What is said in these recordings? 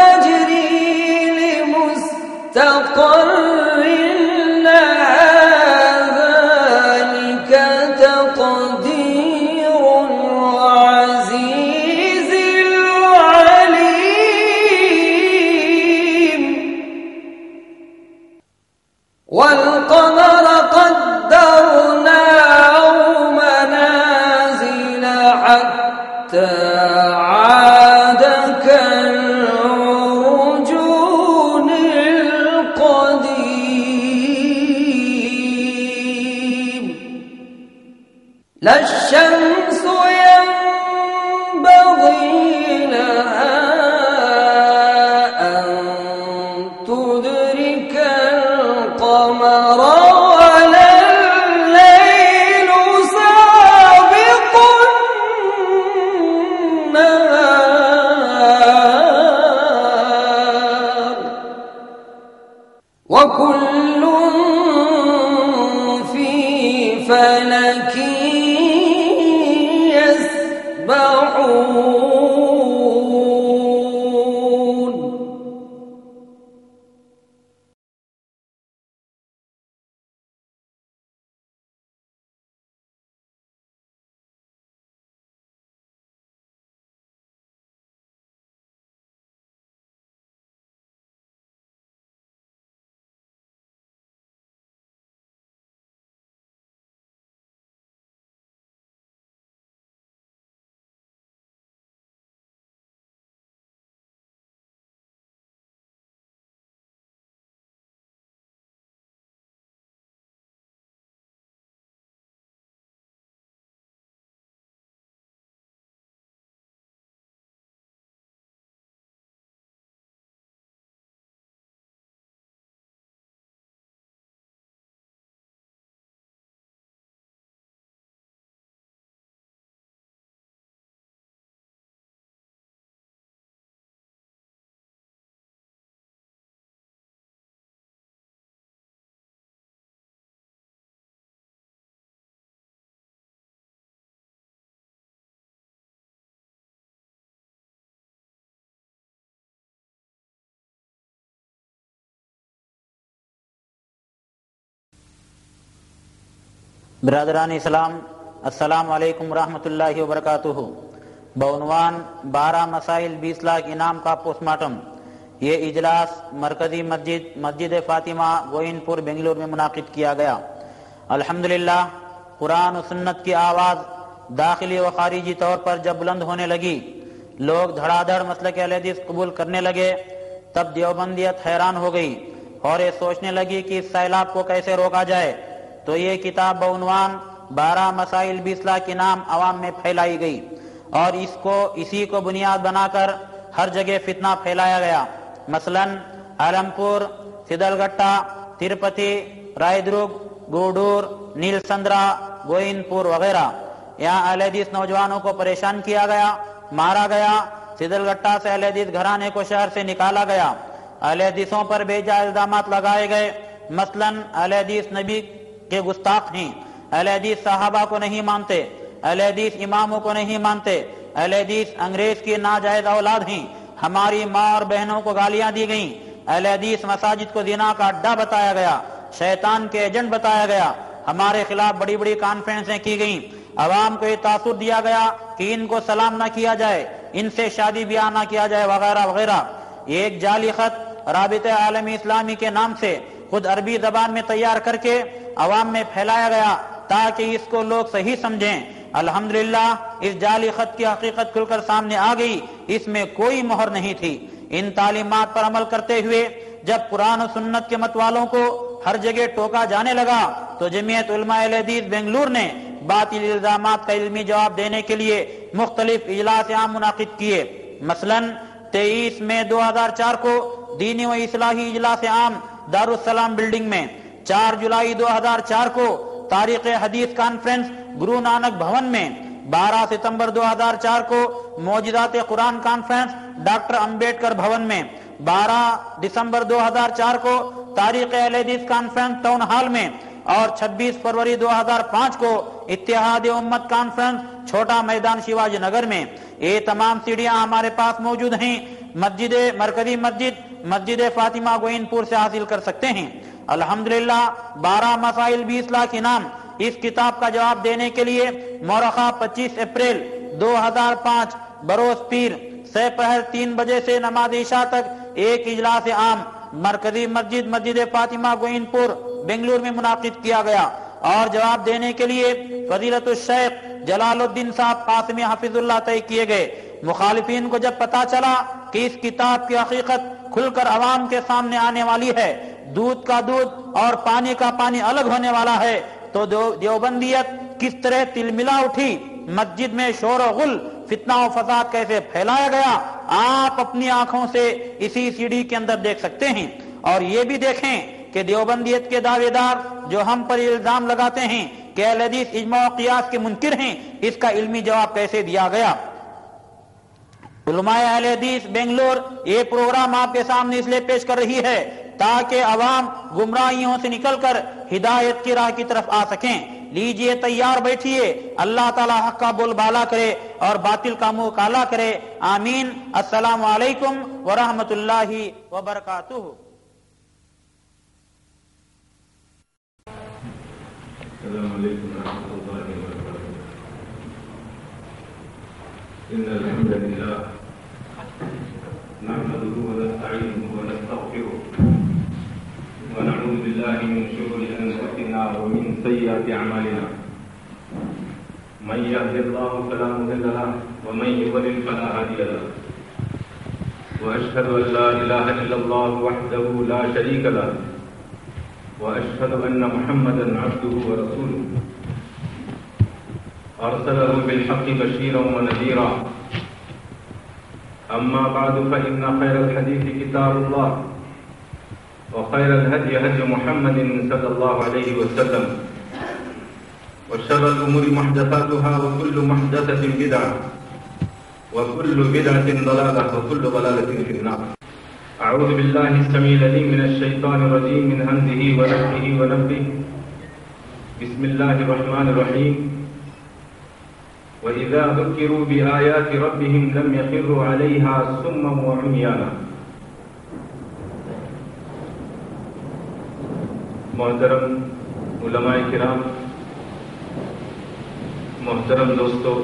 تجري لمستقر. لا برادران اسلام، السلام علیکم ورحمۃ اللہ وبرکاتہ۔ بعنوان بارہ مسائل بیس لاکھ انعام کا پوسٹ مارٹم۔ یہ اجلاس مرکزی مسجد مسجد فاطمہ گوئن پور، بنگلور میں منعقد کیا گیا۔ الحمدللہ، قرآن و سنت کی آواز داخلی و خارجی طور پر جب بلند ہونے لگی، لوگ دھڑا دھڑ مسلک اہل حدیث قبول کرنے لگے، تب دیوبندیت حیران ہو گئی اور یہ سوچنے لگی کہ اس سیلاب کو کیسے روکا جائے۔ تو یہ کتاب بعنوان بارہ مسائل بیسلا کے نام عوام میں پھیلائی گئی اور اس کو اسی کو بنیاد بنا کر ہر جگہ فتنہ پھیلایا گیا۔ مثلا عالمپور سدل گٹا ترپتی رائے درگ گوڈور نیل سندرا گوئن پور وغیرہ۔ یہاں اہل حدیث نوجوانوں کو پریشان کیا گیا، مارا گیا۔ سدل گٹا سے اہل حدیث گھرانے کو شہر سے نکالا گیا۔ اہل حدیثوں پر بے جا الزامات لگائے گئے۔ مثلا اہل حدیث نبی کے گستاخ ہیں۔ اہل حدیث صحابہ کو نہیں مانتے، اہل حدیث اماموں کو نہیں مانتے، اہل حدیث انگریز کی ناجائز اولاد ہیں۔ ہماری ماں اور بہنوں کو گالیاں دی گئیں۔ اہل حدیث مساجد کو زنا کا اڈا بتایا گیا، شیطان کے ایجنٹ بتایا گیا۔ ہمارے خلاف بڑی بڑی کانفرنسیں کی گئیں۔ عوام کو یہ تاثر دیا گیا کہ ان کو سلام نہ کیا جائے، ان سے شادی بیاہ نہ کیا جائے، وغیرہ وغیرہ۔ ایک جعلی خط رابطہ عالمی اسلامی کے نام سے خود عربی زبان میں تیار کر کے عوام میں پھیلایا گیا تاکہ اس کو لوگ صحیح سمجھیں۔ الحمدللہ، اس جعلی خط کی حقیقت کھل کر سامنے آ گئی۔ اس میں کوئی مہر نہیں تھی۔ ان تعلیمات پر عمل کرتے ہوئے جب قرآن و سنت کے مت والوں کو ہر جگہ ٹوکا جانے لگا، تو جمعیت علماء اہل حدیث بنگلور نے باطل الزامات کا علمی جواب دینے کے لیے مختلف اجلاس عام منعقد کیے۔ مثلا تیئیس مئی دو ہزار چار کو دینی و اصلاحی اجلاس عام دارالسلام بلڈنگ میں چار جولائی دو ہزار چار کو تاریخ حدیث کانفرنس گرو نانک بھون میں بارہ ستمبر دو ہزار چار کو موجودات قرآن کانفرنس ڈاکٹر امبیڈکر بھون میں بارہ دسمبر دو ہزار چار کو تاریخ اہل حدیث کانفرنس ٹاؤن ہال میں اور چھبیس فروری دو ہزار پانچ کو اتحاد امت کانفرنس چھوٹا میدان شیواج نگر میں یہ تمام سیڑھیاں ہمارے پاس موجود ہیں۔ مسجد مرکزی مسجد مسجد فاطمہ گوئن پور سے حاصل کر سکتے ہیں۔ الحمدللہ، بارہ مسائل بیس لاکھ انعام اس کتاب کا جواب دینے کے لیے مورخہ پچیس اپریل دو ہزار پانچ، بروز پیر سے پہر تین بجے سے نماز عشاء تک ایک اجلاس عام، مرکزی مسجد مسجد فاطمہ گوئن پور، بنگلور میں منعقد کیا گیا۔ اور جواب دینے کے لیے فضیلت الشیخ جلال الدین صاحب قاسمی حفظ اللہ طے کیے گئے۔ مخالفین کو جب پتا چلا کہ اس کتاب کی حقیقت کھل کر عوام کے سامنے آنے والی ہے۔ دودھ کا دودھ اور پانی کا پانی الگ ہونے والا ہے۔ تو دیوبندیت کس طرح تل ملا اٹھی؟ مسجد میں شور و غل، فتنہ و فساد کیسے پھیلایا گیا؟ آپ اپنی آنکھوں سے اسی سیڑھی کے اندر دیکھ سکتے ہیں۔ اور یہ بھی دیکھیں کہ دیوبندیت کے دعوے دار جو ہم پر الزام لگاتے ہیں کہ اہل حدیث اجماع و قیاس کے منکر ہیں، اس کا علمی جواب کیسے دیا گیا؟ علماء اہل حدیث بنگلور یہ پروگرام آپ کے سامنے اس لیے پیش کر رہی ہے تاکہ عوام گمراہیوں سے نکل کر ہدایت کی راہ کی طرف آ سکیں۔ لیجیے تیار بیٹھیے اللہ تعالی حق کا بول بالا کرے اور باطل کا منہ کالا کرے۔ آمین۔ السلام علیکم ورحمۃ اللہ وبرکاتہ۔ السلام عليكم ورحمة الله وبركاته إن الحمد لله ونستعينه ونستغفره. ونعوذ بالله من شرور أنفسنا ومن سيئات أعمالنا. من يهد الله فلا مضل له ومن يضلل فلا هادي له. وأشهد أن لا إله إلا الله وحده لا شريك له. وأشهد أن محمدا عبده ورسوله. أرسله بالحق بشيرا ونذيرا. أما بعد فإن خير الحديث كتاب الله وخير الهدي هدي محمد صلى الله عليه وسلم وشر الأمور محدثاتها وكل محدثة بدعة وكل بدعة ضلالة وكل ضلالة في النار. أعوذ بالله السميع العليم من الشيطان الرجيم من همزه ونفخه ونفخه. بسم الله الرحمن الرحيم. وإذا ذكروا بآيات ربهم لم يخروا عليها سما وعميانا. محترم علماء کرام محترم دوستو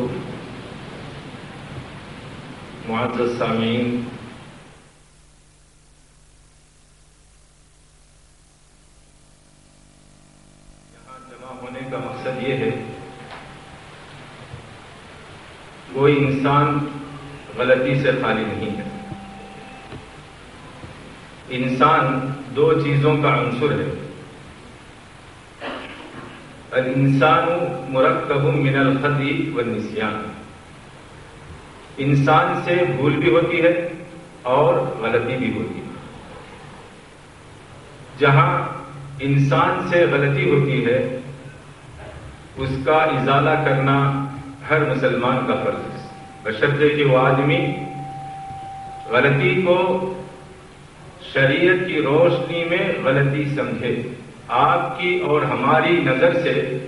معزز سامعین کوئی انسان غلطی سے خالی نہیں ہے۔ انسان دو چیزوں کا عنصر ہے۔ الانسان مرکب من الخطی والنسیان۔ انسان سے بھول بھی ہوتی ہے اور غلطی بھی ہوتی ہے۔ جہاں انسان سے غلطی ہوتی ہے، اس کا ازالہ کرنا ہر مسلمان کا فرض ہے۔ بشرطے کہ وہ آدمی غلطی کو شریعت کی روشنی میں غلطی سمجھے۔ آپ کی اور ہماری نظر سے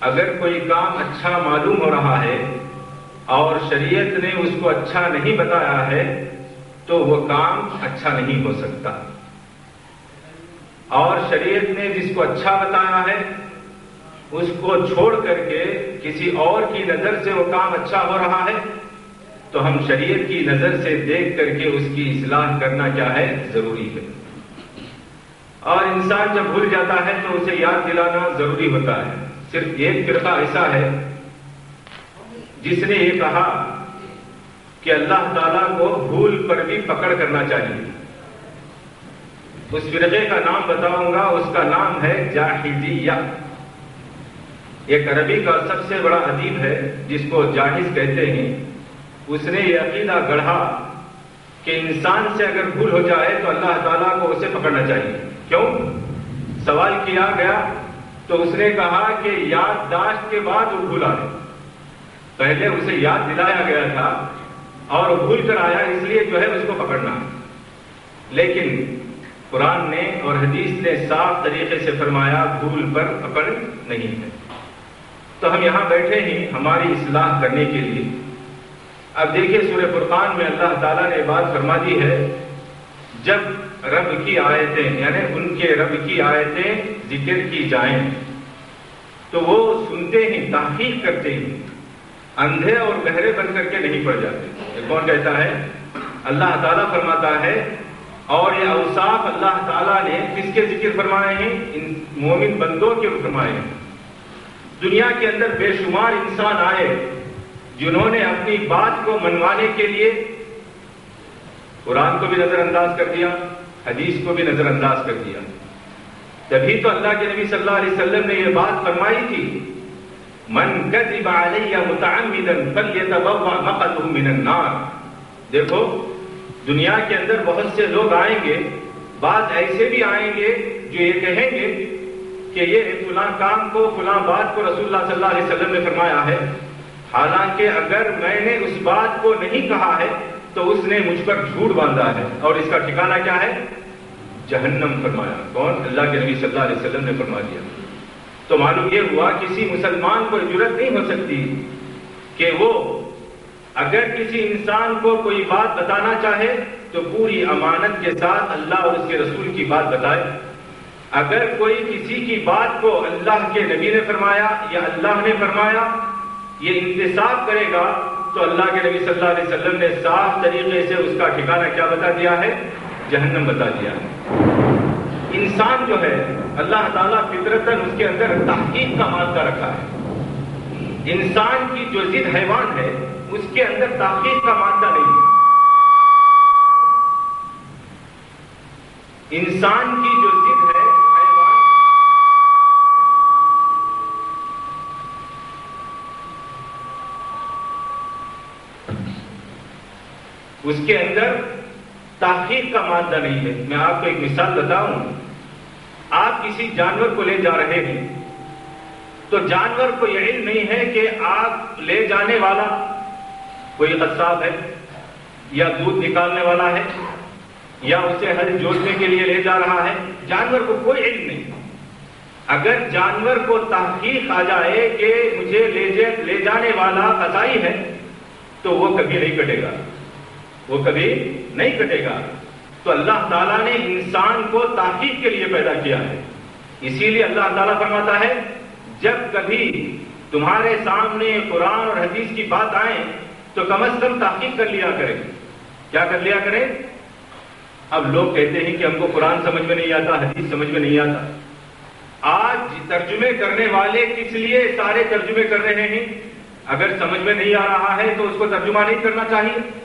اگر کوئی کام اچھا معلوم ہو رہا ہے اور شریعت نے اس کو اچھا نہیں بتایا ہے، تو وہ کام اچھا نہیں ہو سکتا۔ اور شریعت نے جس کو اچھا بتایا ہے، اس کو چھوڑ کر کے کسی اور کی نظر سے وہ کام اچھا ہو رہا ہے؟ تو ہم شریعت کی نظر سے دیکھ کر کے اس کی اصلاح کرنا کیا ہے؟ ضروری ہے۔ اور انسان جب بھول جاتا ہے تو اسے یاد دلانا ضروری ہوتا ہے۔ صرف ایک فرقہ ایسا ہے جس نے یہ کہا کہ اللہ تعالیٰ کو بھول پر بھی پکڑ کرنا چاہیے۔ اس فرقے کا نام بتاؤں گا، اس کا نام ہے جاہزیہ ایک عربی کا سب سے بڑا ادیب ہے، جس کو جاہز کہتے ہیں۔ اس نے یہ عقیدہ گڑھا کہ انسان سے اگر بھول ہو جائے تو اللہ تعالیٰ کو اسے پکڑنا چاہیے۔ کیوں؟ سوال کیا گیا تو اس نے کہا کہ یادداشت کے بعد وہ بھولا ہے۔ پہلے اسے یاد دلایا گیا تھا اور بھول کر آیا، اس لیے جو ہے اس کو پکڑنا۔ لیکن قرآن نے اور حدیث نے صاف طریقے سے فرمایا، بھول پر پکڑ نہیں ہے۔ تو ہم یہاں بیٹھے ہی ہماری اصلاح کرنے کے لیے۔ اب دیکھیے سورہ فرقان میں اللہ تعالیٰ نے بات فرما دی ہے، جب رب کی آیتیں یعنی ان کے رب کی آیتیں ذکر کی جائیں، تو وہ سنتے ہی، تحقیق کرتے ہی اندھے اور بہرے بن کر کے نہیں پڑ جاتے۔ کون کہتا ہے؟ اللہ تعالیٰ فرماتا ہے، اور یہ اوصاف اللہ تعالیٰ نے کس کے ذکر فرمائے ہیں؟ ان مومن بندوں کے فرمائے ہیں۔ دنیا کے اندر بے شمار انسان آئے جنہوں نے اپنی بات کو منوانے کے لیے قرآن کو بھی نظر انداز کر دیا، حدیث کو بھی نظر انداز کر دیا۔ تبھی تو اللہ کے نبی صلی اللہ علیہ وسلم نے یہ بات فرمائی تھی، من کذب علیہ متعمدا فلیتبوا مقعده من النار. دیکھو، دنیا کے اندر بہت سے لوگ آئیں گے، بعض ایسے بھی آئیں گے جو یہ کہیں گے کہ یہ فلاں کام کو، فلاں بات کو رسول اللہ صلی اللہ علیہ وسلم نے فرمایا ہے۔ حالانکہ اگر میں نے اس بات کو نہیں کہا ہے، تو اس نے مجھ پر جھوٹ باندھا ہے۔ اور اس کا ٹھکانہ کیا ہے؟ جہنم فرمایا۔ کون؟ اللہ کے نبی صلی اللہ علیہ وسلم نے فرما دیا۔ تو معلوم یہ ہوا، کسی مسلمان کو ضرورت نہیں ہو سکتی کہ وہ اگر کسی انسان کو کوئی بات بتانا چاہے، تو پوری امانت کے ساتھ اللہ اور اس کے رسول کی بات بتائے۔ اگر کوئی کسی کی بات کو اللہ کے نبی نے فرمایا یا اللہ نے فرمایا، یہ انتصاب کرے گا، تو اللہ کے نبی صلی اللہ علیہ وسلم نے صاف طریقے سے اس کا ٹھکانہ کیا بتا دیا ہے، جہنم بتا دیا ہے۔ انسان جو ہے، اللہ تعالیٰ فطرتاً اس کے اندر تحقیق کا مادہ رکھا ہے۔ انسان کی جو ضد حیوان ہے، اس کے اندر تحقیق کا مادہ نہیں ہے۔ انسان کی جو ضد ہے حیوان اس کے اندر تحقیق کا مادہ نہیں ہے۔ میں آپ کو ایک مثال بتاؤں۔ آپ کسی جانور کو لے جا رہے ہیں، تو جانور کو یہ علم نہیں ہے کہ آپ لے جانے والا کوئی قصاب ہے، یا دودھ نکالنے والا ہے، یا اسے ہل جوڑنے کے لیے لے جا رہا ہے۔ جانور کو کوئی علم نہیں۔ اگر جانور کو تحقیق آ جائے کہ مجھے لے جانے والا قضائی ہے، تو وہ کبھی نہیں کٹے گا۔ وہ کبھی نہیں کٹے گا۔ تو اللہ تعالیٰ نے انسان کو تحقیق کے لیے پیدا کیا ہے۔ اسی لیے اللہ تعالیٰ فرماتا ہے، جب کبھی تمہارے سامنے قرآن اور حدیث کی بات آئے، تو کم از کم تحقیق کر لیا کریں۔ کیا کر لیا کریں؟ اب لوگ کہتے ہیں کہ ہم کو قرآن سمجھ میں نہیں آتا، حدیث سمجھ میں نہیں آتا۔ آج ترجمے کرنے والے کس لیے سارے ترجمے کر رہے ہیں؟ اگر سمجھ میں نہیں آ رہا ہے تو اس کو ترجمہ نہیں کرنا چاہیے۔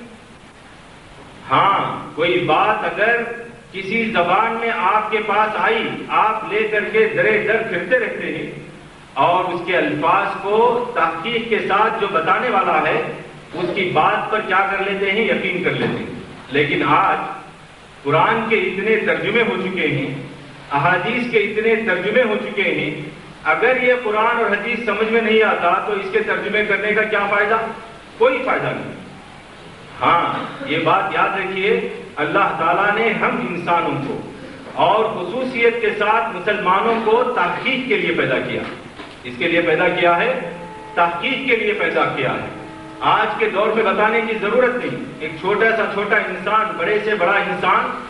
ہاں کوئی بات اگر کسی زبان میں آپ کے پاس آئی، آپ لے کر کے درے در پھرتے رہتے ہیں اور اس کے الفاظ کو تحقیق کے ساتھ جو بتانے والا ہے، اس کی بات پر کیا کر لیتے ہیں؟ یقین کر لیتے ہیں۔ لیکن آج قرآن کے اتنے ترجمے ہو چکے ہیں، احادیث کے اتنے ترجمے ہو چکے ہیں، اگر یہ قرآن اور حدیث سمجھ میں نہیں آتا تو اس کے ترجمے کرنے کا کیا فائدہ؟ کوئی فائدہ نہیں۔ ہاں یہ بات یاد رکھیے، اللہ تعالیٰ نے ہم انسانوں کو اور خصوصیت کے ساتھ مسلمانوں کو تحقیق کے لیے پیدا کیا۔ اس کے لیے پیدا کیا ہے؟ تحقیق کے لیے پیدا کیا ہے۔ آج کے دور میں بتانے کی ضرورت نہیں۔ ایک چھوٹا سا چھوٹا انسان، بڑے سے بڑا انسان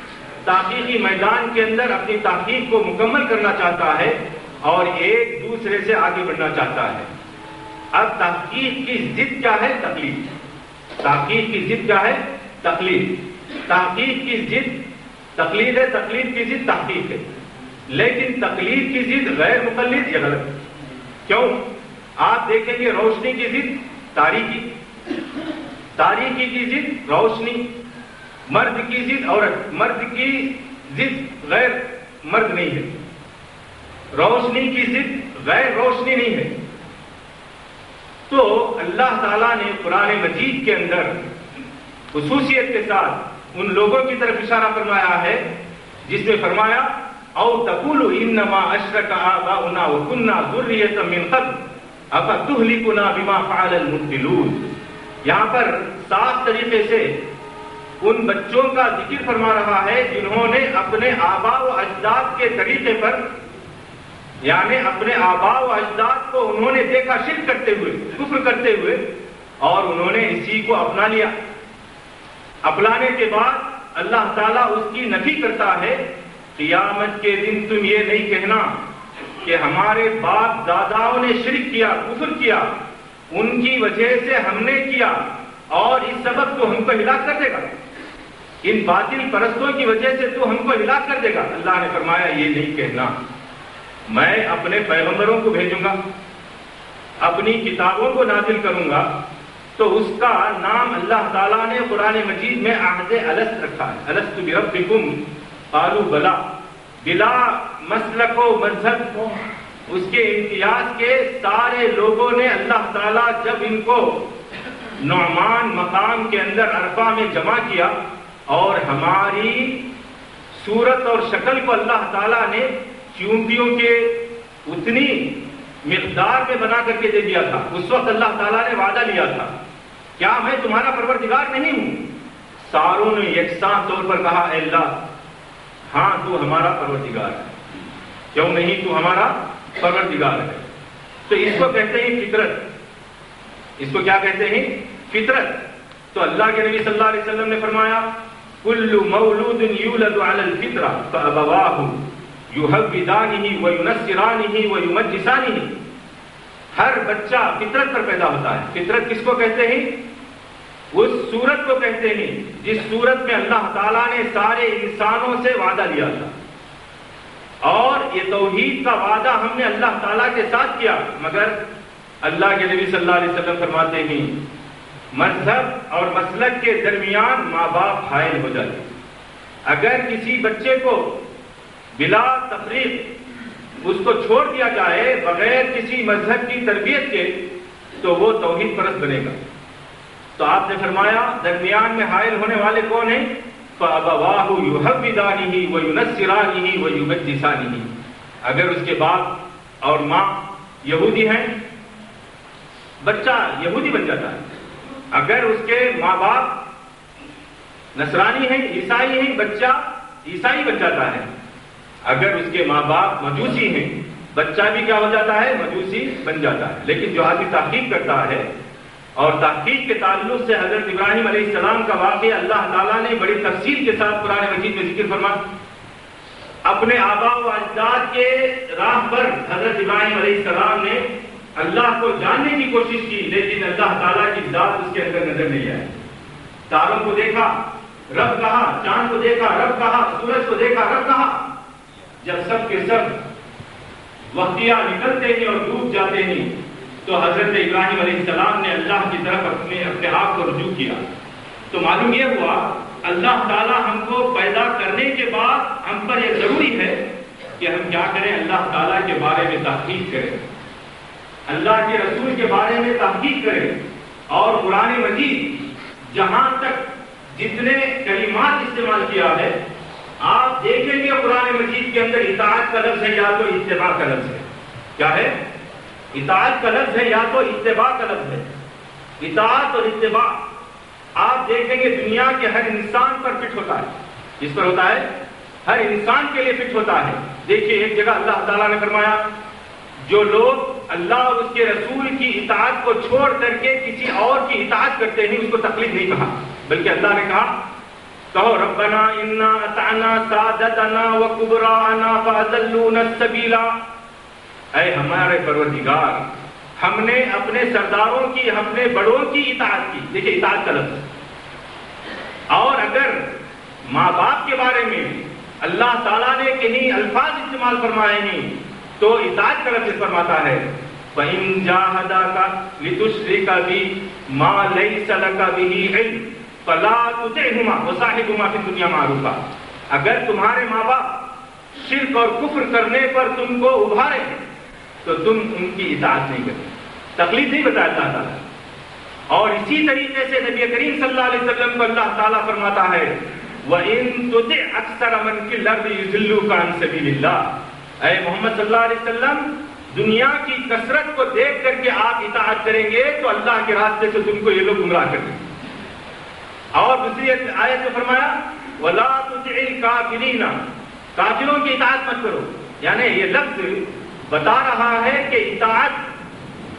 تحقیقی میدان کے اندر اپنی تحقیق کو مکمل کرنا چاہتا ہے اور ایک دوسرے سے آگے بڑھنا چاہتا ہے۔ اب تحقیق کی ضد کیا ہے؟ تکلیف تحقیق کی ضد کیا ہے؟ تکلیف تحقیق کی ضد، تقلید ہے تکلیف کی ضد تحقیق ہے۔ لیکن تکلیف کی ضد غیر مقلد یہ غلط کیوں؟ آپ دیکھیں گے روشنی کی ضد تاریخی۔ تاریخی کی ضد روشنی۔ مرد کی ضد عورت۔ مرد کی ضد غیر مرد نہیں ہے۔ روشنی کی ضد غیر روشنی نہیں ہے۔ تو اللہ تعالیٰ نے قرآن مجید کے اندر خصوصیت کے ساتھ ان لوگوں کی طرف اشارہ فرمایا ہے، جس میں فرمایا، او تقول انما اشرک آباؤنا وكنا ذریۃ من قبل افتهلكنا بما فعل المبطلون یہاں پر صاف طریقے سے ان بچوں کا ذکر فرما رہا ہے، جنہوں نے اپنے آبا و اجداد کے طریقے پر یعنی اپنے آبا و اجداد کو انہوں نے دیکھا شرک کرتے ہوئے، کفر کرتے ہوئے، اور انہوں نے اسی کو اپنا لیا۔ اپنانے کے بعد اللہ تعالیٰ اس کی نفی کرتا ہے، قیامت کے دن تم یہ نہیں کہنا کہ ہمارے باپ داداؤں نے شرک کیا، کفر کیا، ان کی وجہ سے ہم نے کیا، اور اس سبب کو ہم کو ہلاک کر دے گا۔ ان باطل پرستوں کی وجہ سے تو ہم کو ہلاک کر دے گا۔ اللہ نے فرمایا، یہ نہیں کہنا۔ میں اپنے پیغمبروں کو بھیجوں گا، اپنی کتابوں کو نازل کروں گا، تو اس کا نام اللہ تعالیٰ نے قرآن مجید میں عہد الست رکھا ہے۔ الست بربکم۔ قالوا بلا۔ بلا مسلک و مذہب۔ اس کے امتیاز کے سارے لوگوں نے اللہ تعالیٰ جب ان کو نعمان مقام کے اندر عرفہ میں جمع کیا اور ہماری صورت اور شکل کو اللہ تعالیٰ نے چونٹیوں کے اتنی مقدار میں بنا کر کے دے دیا تھا۔ اس وقت اللہ تعالیٰ نے وعدہ لیا تھا۔ کیا میں تمہارا پروردگار نہیں ہوں؟ ساروں نے یکساں طور پر کہا، اے اللہ ہاں تو ہمارا پروردگار ہے۔ کیوں نہیں؟ تو ہمارا پروردگار ہے۔ تو اس کو کہتے ہیں فطرت۔ اس کو کیا کہتے ہیں؟ فطرت۔ تو اللہ کے نبی صلی اللہ علیہ وسلم نے فرمایا، کل مولود یولد علی الفطرہ فابواہ یحبدانہ وینصرانہ ویمجسانہ ہر بچہ فطرت پر پیدا ہوتا ہے۔ فطرت کس کو کہتے ہیں؟ اس صورت کو کہتے ہیں جس صورت میں اللہ تعالیٰ نے سارے انسانوں سے وعدہ لیا تھا۔ اور یہ توحید کا وعدہ ہم نے اللہ تعالیٰ کے ساتھ کیا۔ مگر اللہ کے نبی صلی اللہ علیہ وسلم فرماتے ہیں، مذہب اور مسلک کے درمیان ماں باپ حائل ہو جاتے اگر کسی بچے کو بلا تفریق، اس کو چھوڑ دیا جائے بغیر کسی مذہب کی تربیت کے، تو وہ توحید پرست بنے گا۔ تو آپ نے فرمایا، درمیان میں حائل ہونے والے کون ہیں؟ فَأَبَوَاهُ يُحَبِّدَانِهِ وَيُنَسِّرَانِهِ وَيُمَجِّسَانِهِ۔ اگر اس کے باپ اور ماں یہودی ہیں، بچہ یہودی بن جاتا ہے۔ اگر اس کے ماں باپ نصرانی ہیں، عیسائی ہیں، بچہ عیسائی بن جاتا ہے۔ اگر اس کے ماں باپ مجوسی ہیں، بچہ بھی کیا ہو جاتا ہے؟ مجوسی بن جاتا ہے۔ لیکن جو آدمی تحقیق کرتا ہے اور تحقیق کے تعلق سے حضرت ابراہیم علیہ السلام کا واقعہ اللہ تعالیٰ نے بڑی تفصیل کے ساتھ قرآن مجید میں ذکر فرما، اپنے آبا و اجداد کے راہ پر حضرت ابراہیم علیہ السلام نے اللہ کو جاننے کی کوشش کی، لیکن اللہ تعالیٰ کی ذات اس کے اندر نظر نہیں آئی۔ تاروں کو دیکھا، رب کہا، چاند کو دیکھا، رب کہا، سورج کو دیکھا، رب کہا۔ جب سب کے سب وقتیاں نکلتے ہیں اور ڈوب جاتے ہیں تو حضرت ابراہیم علیہ السلام نے اللہ کی طرف اپنے اپنے آپ کو رجوع کیا۔ تو معلوم یہ ہوا، اللہ تعالیٰ ہم کو پیدا کرنے کے بعد ہم پر یہ ضروری ہے کہ ہم کیا کریں، اللہ تعالیٰ کے بارے میں تحقیق کریں۔ اللہ کے رسول کے بارے میں تحقیق کریں۔ اور قرآن مجید جہاں تک جتنے کلمات استعمال کیا ہے آپ دیکھیں گے قرآن مجید کے اندر اطاعت کا لفظ ہے یا تو اتباع کا لفظ ہے۔ کیا ہے؟ اطاعت کا لفظ ہے یا تو اتباع کا لفظ ہے۔ اطاعت اور اتباع، آپ دیکھیں گے دنیا کے ہر انسان پر فٹ ہوتا ہے۔ جس پر ہوتا ہے؟ ہر انسان کے لیے فٹ ہوتا ہے۔ دیکھیے، ایک جگہ اللہ تعالیٰ نے فرمایا، جو لوگ اللہ اور اس کے رسول کی اطاعت کو چھوڑ کر کے کسی اور کی اطاعت کرتے ہیں، اس کو تکلیف نہیں کہا، بلکہ اللہ نے کہا کہو ربنا انا اتعنا سادتنا وکبرانا فاضلونا السبیلا اے ہمارے پروردگار، ہم نے اپنے سرداروں کی، ہم نے بڑوں کی اطاعت کی۔ دیکھیے، اطاعت کا لفظ۔ اور اگر ماں باپ کے بارے میں اللہ تعالیٰ نے کہیں الفاظ استعمال فرمائے ہیں، تو اطاعت کا لفظ فرماتا ہے، فَإِن جَاهَدَاكَ لِتُشْرِكَ بِي مَا لَيْسَ لَكَ بِهِ عِلْمٍ۔ فَلَا تُطِعْهُمَا وَصَاحِبْهُمَا فِي الدُّنْيَا مَعْرُوفًا۔ اگر تمہارے ماں باپ شرک اور کفر کرنے پر تم کو ابھارے تو تم ان کی اطاعت نہیں کرتے۔ تکلیف نہیں بتایا اللہ تعالیٰ۔ اور اسی طریقے سے نبی کریم صلی اللہ علیہ وسلم کو اللہ تعالیٰ فرماتا ہے، وَإِن تُطِعْ أَكْثَرَ مَنْ فِي الْأَرْضِ يُضِلُّوكَ عَنْ سَبِيلِ اللَّهِ۔ اے محمد صلی اللہ علیہ وسلم، دنیا کی کثرت کو دیکھ کر کے آپ اطاعت کریں گے، تو اللہ کے راستے سے تم کو یہ لوگ گمراہ کر دیں۔ گے اور دوسری آیت میں فرمایا، ولا تطع الكافرین کافروں کی اطاعت مت کرو۔ یعنی یہ لفظ بتا رہا ہے کہ اطاعت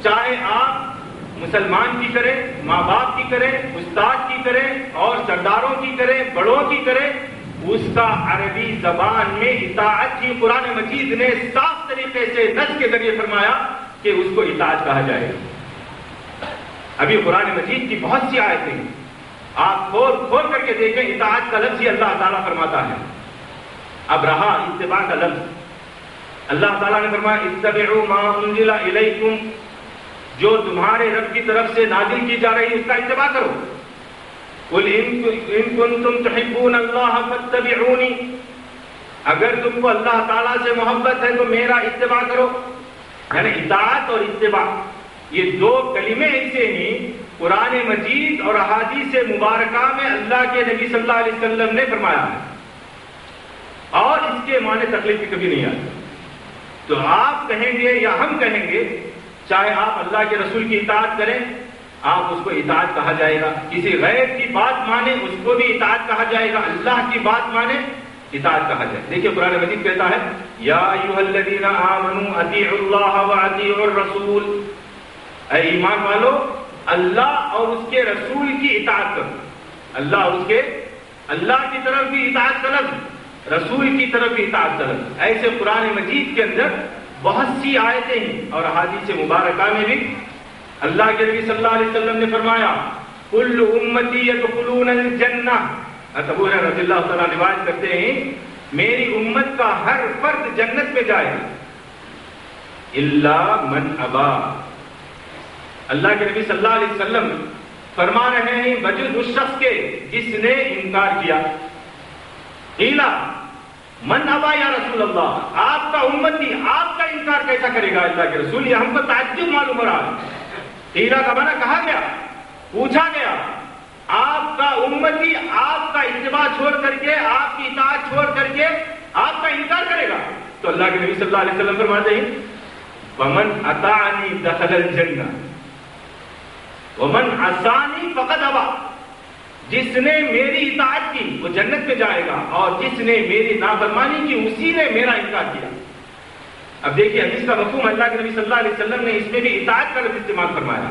چاہے آپ مسلمان کی کریں ماں باپ کی کریں استاد کی کریں اور سرداروں کی کریں بڑوں کی کریں اس کا عربی زبان میں اطاعت کی قرآن مجید نے صاف طریقے سے نس کے ذریعے فرمایا کہ اس کو اطاعت کہا جائے۔ ابھی قرآن مجید کی بہت سی آیتیں ہیں۔ آپ کھول کھول کر کے دیکھیں اطاعت کا لفظ ہی اللہ تعالیٰ فرماتا ہے۔ اب رہا اتباع کا لفظ۔ اللہ تعالیٰ نے فرمایا، اتبعوا ما انزل الیکم۔ جو تمہارے رب کی طرف سے نازل کی جا رہی ہے، اس کا اتباع کرو۔ قل ان ان کنتم تحبون اللہ فاتبعونی۔ اگر تم کو اللہ تعالیٰ سے محبت ہے، تو میرا اتباع کرو۔ یعنی اطاعت اور اتباع، یہ دو کلمے ایسے ہیں قرآن مجید اور احادیث مبارکہ میں اللہ کے نبی صلی اللہ علیہ وسلم نے فرمایا ہے۔ اور اس کے معنی تکلیف کبھی نہیں آتی۔ تو آپ کہیں گے یا ہم کہیں گے، چاہے آپ اللہ کے رسول کی اطاعت کریں، آپ اس کو اطاعت کہا جائے گا۔ کسی غیر کی بات مانے، اس کو بھی اطاعت کہا جائے گا۔ اللہ کی بات مانے، اطاعت کہا جائے۔ دیکھیے قرآن مجید کہتا ہے، یا ایوہ الذین آمنوا اطیعوا اللہ و اطیعوا الرسول۔ اے ایمان والو اللہ اور اس کے رسول کی اطاعت کرو۔ اللہ اور اس کے اللہ کی طرف بھی اطاعت کا لفظ رسول کی طرف بھی اطاعت کا لفظ ایسے قرآن مجید کے اندر بہت سی آیتیں ہیں اور حادیث مبارکہ میں بھی۔ اللہ کے نبی صلی اللہ علیہ وسلم نے فرمایا، کل امتی یدخلون الجنہ۔ ابو ہریرہ رضی اللہ تعالیٰ روایت کرتے ہیں، میری امت کا ہر فرد جنت میں جائے گا۔ اللہ من ابا۔ اللہ کے نبی صلی اللہ علیہ وسلم فرما رہے ہیں وجود اس شخص کے جس نے انکار کیا۔ ہیلا من ابا یا رسول اللہ، آپ کا امتی آپ کا انکار کیسا کرے گا اللہ کے رسول؟ یہ ہم کو تعجب معلوم ہو رہا ہیلا کا معنی کہا گیا، پوچھا گیا، آپ کا امتی آپ کا اتباع چھوڑ کر کے، آپ کی اطاعت چھوڑ کر کے آپ کا انکار کرے گا۔ تو اللہ کے نبی صلی اللہ علیہ وسلم فرماتے ہیں، ومن اطاعنی دخل الجنہ ومن عصانی فقط ابا۔ جس نے میری اطاعت کی، وہ جنت میں جائے گا، اور جس نے میری نافرمانی کی، اسی نے میرا انکار کیا۔ اب دیکھیے، حدیث کا مفہوم اللہ کے نبی صلی اللہ علیہ وسلم نے اس میں بھی اطاعت کا لفظ استعمال فرمایا۔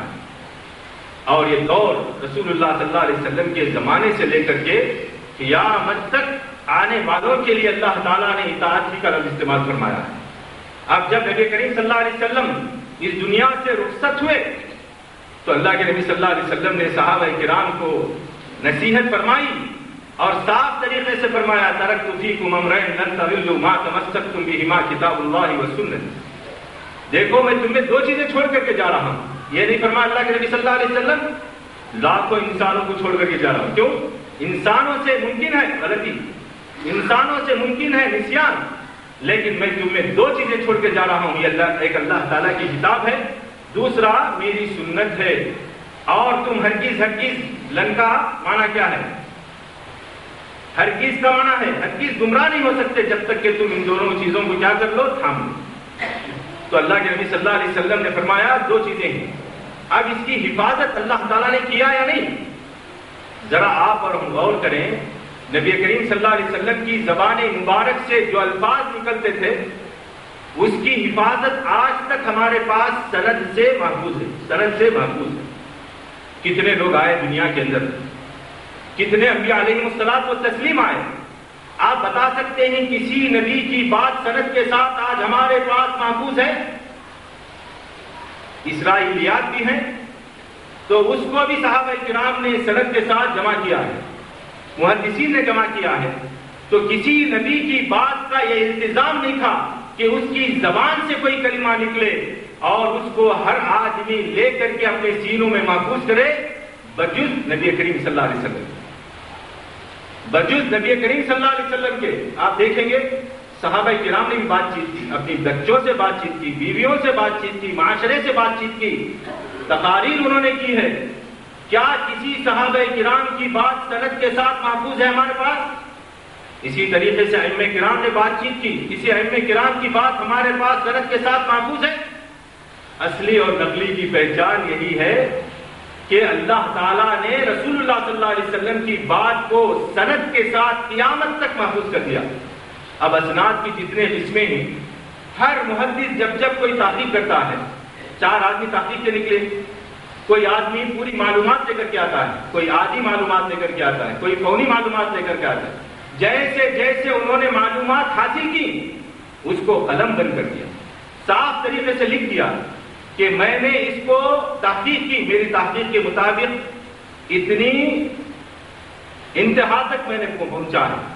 اور یہ دور رسول اللہ صلی اللہ علیہ وسلم کے زمانے سے لے کر کے قیامت تک آنے والوں کے لیے اللہ تعالیٰ نے اطاعت ہی کا لفظ استعمال فرمایا۔ اب جب نبی کریم صلی اللہ علیہ وسلم اس دنیا سے رخصت ہوئے تو اللہ کے نبی صلی اللہ علیہ وسلم نے صحابہ کرام کو نصیحت فرمائی اور صاف طریقے سے فرمایا ترک تھی کم امرین لن تضلوا ما تمسکتم بهما کتاب اللہ و سنت. دیکھو، میں تمہیں دو چیزیں چھوڑ کر کے جا رہا ہوں۔ یہ نہیں فرمایا اللہ کے نبی صلی اللہ علیہ وسلم، لاکھوں انسانوں کو چھوڑ کر کے جا رہا ہوں۔ کیوں؟ انسانوں سے ممکن ہے، غلطی۔ انسانوں سے ممکن ہے نسیان۔ لیکن میں تمہیں دو چیزیں چھوڑ کے جا رہا ہوں۔ یہ اللہ، ایک اللہ تعالیٰ کی کتاب ہے۔ دوسرا میری سنت ہے۔ اور تم ہرگیز ہرگیز لنکا مانا کیا ہے؟ ہرگیز کا مانا ہے۔ ہرگیز گمراہ نہیں ہو سکتے جب تک کہ تم ان دونوں چیزوں کو کیا کر لو، تھام لو۔ تو اللہ کے نبی صلی اللہ علیہ وسلم نے فرمایا، دو چیزیں ہیں۔ اب اس کی حفاظت اللہ تعالیٰ نے کیا یا نہیں؟ ذرا آپ اور ہم غور کریں۔ نبی کریم صلی اللہ علیہ وسلم کی زبان مبارک سے جو الفاظ نکلتے تھے اس کی حفاظت آج تک ہمارے پاس سند سے محفوظ ہے، سند سے محفوظ ہے۔ کتنے لوگ آئے دنیا کے اندر؟ کتنے انبیاء علیہ السلام و تسلیم آئے؟ آپ بتا سکتے ہیں کسی نبی کی بات سند کے ساتھ آج ہمارے پاس محفوظ ہے؟ اسرائیلیات بھی ہیں، تو اس کو بھی صحابہ کرام نے سند کے ساتھ جمع کیا ہے۔ محدثین نے جمع کیا ہے۔ تو کسی نبی کی بات کا یہ التزام نہیں تھا کہ اس کی زبان سے کوئی کلمہ نکلے اور اس کو ہر آدمی لے کر کے اپنے سینوں میں محفوظ کرے۔ بجز نبی کریم صلی اللہ علیہ وسلم۔ بجز نبی کریم صلی اللہ علیہ وسلم کے۔ آپ دیکھیں گے، صحابہ کرام نے بھی بات چیت کی، اپنی بچوں سے بات چیت کی، بیویوں سے بات چیت کی، معاشرے سے بات چیت کی۔ تقاریر انہوں نے کی ہے۔ کیا کسی صحابہ کرام کی بات صنعت کے ساتھ محفوظ ہے ہمارے پاس؟ اسی طریقے سے ام کرام نے بات چیت کی۔ اسی ام کرام کی بات ہمارے پاس صنعت کے ساتھ محفوظ ہے۔ اصلی اور نقلی کی پہچان یہی ہے کہ اللہ تعالیٰ نے رسول اللہ صلی اللہ علیہ وسلم کی بات کو صنعت کے ساتھ قیامت تک محفوظ کر دیا۔ اب اسناد کی جتنے قسمیں ہیں، ہر محدث جب جب کوئی تحقیق کرتا ہے، چار آدمی تحقیق کے نکلے۔ کوئی آدمی پوری معلومات لے کر کے آتا ہے، کوئی آدھی معلومات لے کر کے آتا ہے، کوئی فونی معلومات لے کر کے آتا ہے۔ جیسے جیسے انہوں نے معلومات حاصل کی، اس کو قلم بند کر دیا۔ صاف طریقے سے لکھ دیا کہ میں نے اس کو تحقیق کی، میری تحقیق کے مطابق اتنی انتہا تک میں نے پہنچا ہے۔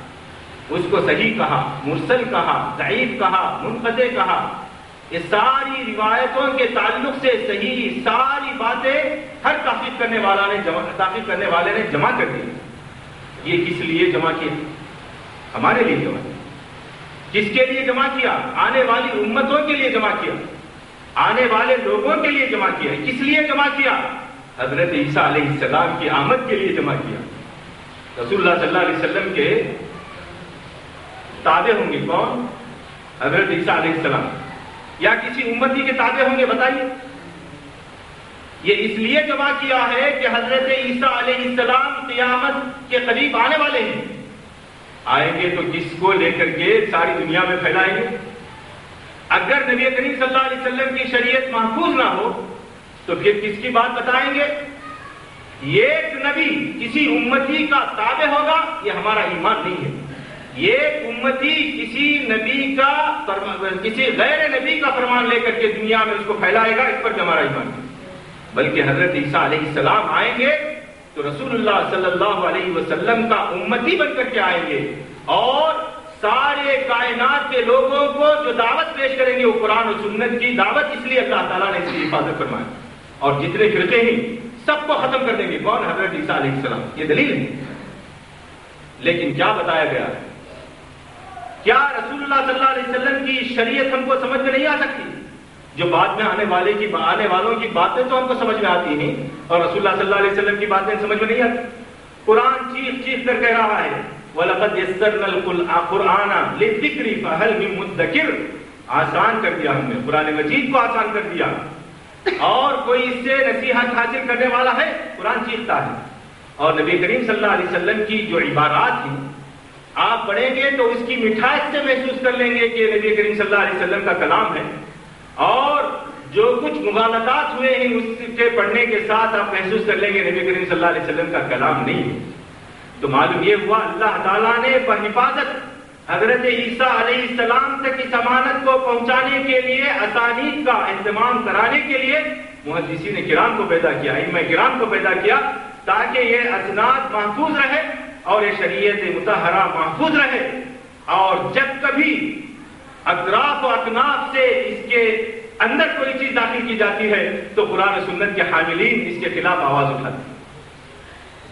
اس کو صحیح کہا، مرسل کہا، ضعیف کہا، منقطع کہا۔ یہ ساری روایتوں کے تعلق سے صحیح ساری باتیں ہر تحقیق کرنے والا نے جمع، تحقیق کرنے والے نے جمع کر دی۔ یہ کس لیے جمع کیا؟ ہمارے لیے جمع کیا۔ کس کے لیے جمع کیا؟ آنے والی امتوں کے لیے جمع کیا۔ آنے والے لوگوں کے لیے جمع کیا۔ کس لیے جمع کیا؟ حضرت عیسیٰ علیہ السلام کی آمد کے لیے جمع کیا۔ رسول اللہ صلی اللہ علیہ وسلم کے تابع ہوں گے کون؟ حضرت عیسیٰ علیہ السلام۔ یا کسی امتی کے تابع ہوں گے؟ بتائیے۔ یہ اس لیے جمع کیا ہے کہ حضرت عیسیٰ علیہ السلام قیامت کے قریب آنے والے ہیں۔ آئیں گے تو کس کو لے کر کے ساری دنیا میں پھیلائیں گے۔ اگر نبی کریم صلی اللہ علیہ وسلم کی شریعت محفوظ نہ ہو، تو پھر کس کی بات بتائیں گے؟ ایک نبی کسی امتی کا تابع ہوگا، یہ ہمارا ایمان نہیں ہے۔ یہ امتی کسی نبی کا کسی غیر نبی کا فرمان لے کر کے دنیا میں اس کو پھیلائے گا، اس پر ہمارا ایمان نہیں۔ بلکہ حضرت عیسیٰ علیہ السلام آئیں گے تو رسول اللہ صلی اللہ علیہ وسلم کا امتی بن کر کے آئیں گے۔ اور سارے کائنات کے لوگوں کو جو دعوت پیش کریں گے وہ قرآن و سنت کی دعوت اس لیے اللہ تعالیٰ نے اس کی حفاظت فرمایا اور جتنے فرقے ہیں، سب کو ختم کر دیں گے۔ کون؟ حضرت عیسیٰ علیہ السلام۔ یہ دلیل ہے۔ لیکن کیا بتایا گیا؟ ہے کیا رسول اللہ صلی اللہ علیہ وسلم کی شریعت ہم کو سمجھ میں نہیں آ سکتی؟ جو بعد میں آنے والے کی آنے والوں کی باتیں تو ہم کو سمجھ میں آتی ہیں اور رسول اللہ صلی اللہ علیہ وسلم کی باتیں سمجھ میں نہیں آتی۔ قرآن چیخ چیخ کر کہہ رہا ہے، وَلَقَدْ يَسَّرْنَا الْقُرْآنَ لِلذِّكْرِ فَهَلْ مِن مُدَّكِرٍ۔ آسان کر دیا ہم نے، قرآن مجید کو آسان کر دیا۔ اور کوئی اس سے نصیحت حاصل کرنے والا ہے، قرآن چیختا ہے۔ اور نبی کریم صلی اللہ علیہ وسلم کی جو عبارات ہیں، آپ پڑھیں گے تو اس کی مٹھاس سے محسوس کر لیں گے کہ نبی کریم صلی اللہ علیہ وسلم کا کلام ہے۔ اور جو کچھ مغالطات ہوئے ہیں، اس کے پڑھنے کے ساتھ آپ محسوس کر لیں گے، نبی کریم صلی اللہ علیہ وسلم کا کلام نہیں ہے۔ تو معلوم یہ ہوا، اللہ تعالیٰ نے حفاظت حضرت عیسیٰ علیہ السلام تک اس امانت کو پہنچانے کے لیے، اسانید کا اہتمام کرانے کے لیے محدثین کرام کو پیدا کیا ام کرام کو پیدا کیا، تاکہ یہ اسناد محفوظ رہے اور یہ شریعت متحرہ محفوظ رہے۔ اور جب کبھی اطراف و اکناف سے اس کے اندر کوئی چیز داخل کی جاتی ہے، تو قرآن سنت کے حاملین اس کے خلاف آواز اٹھاتے ہیں۔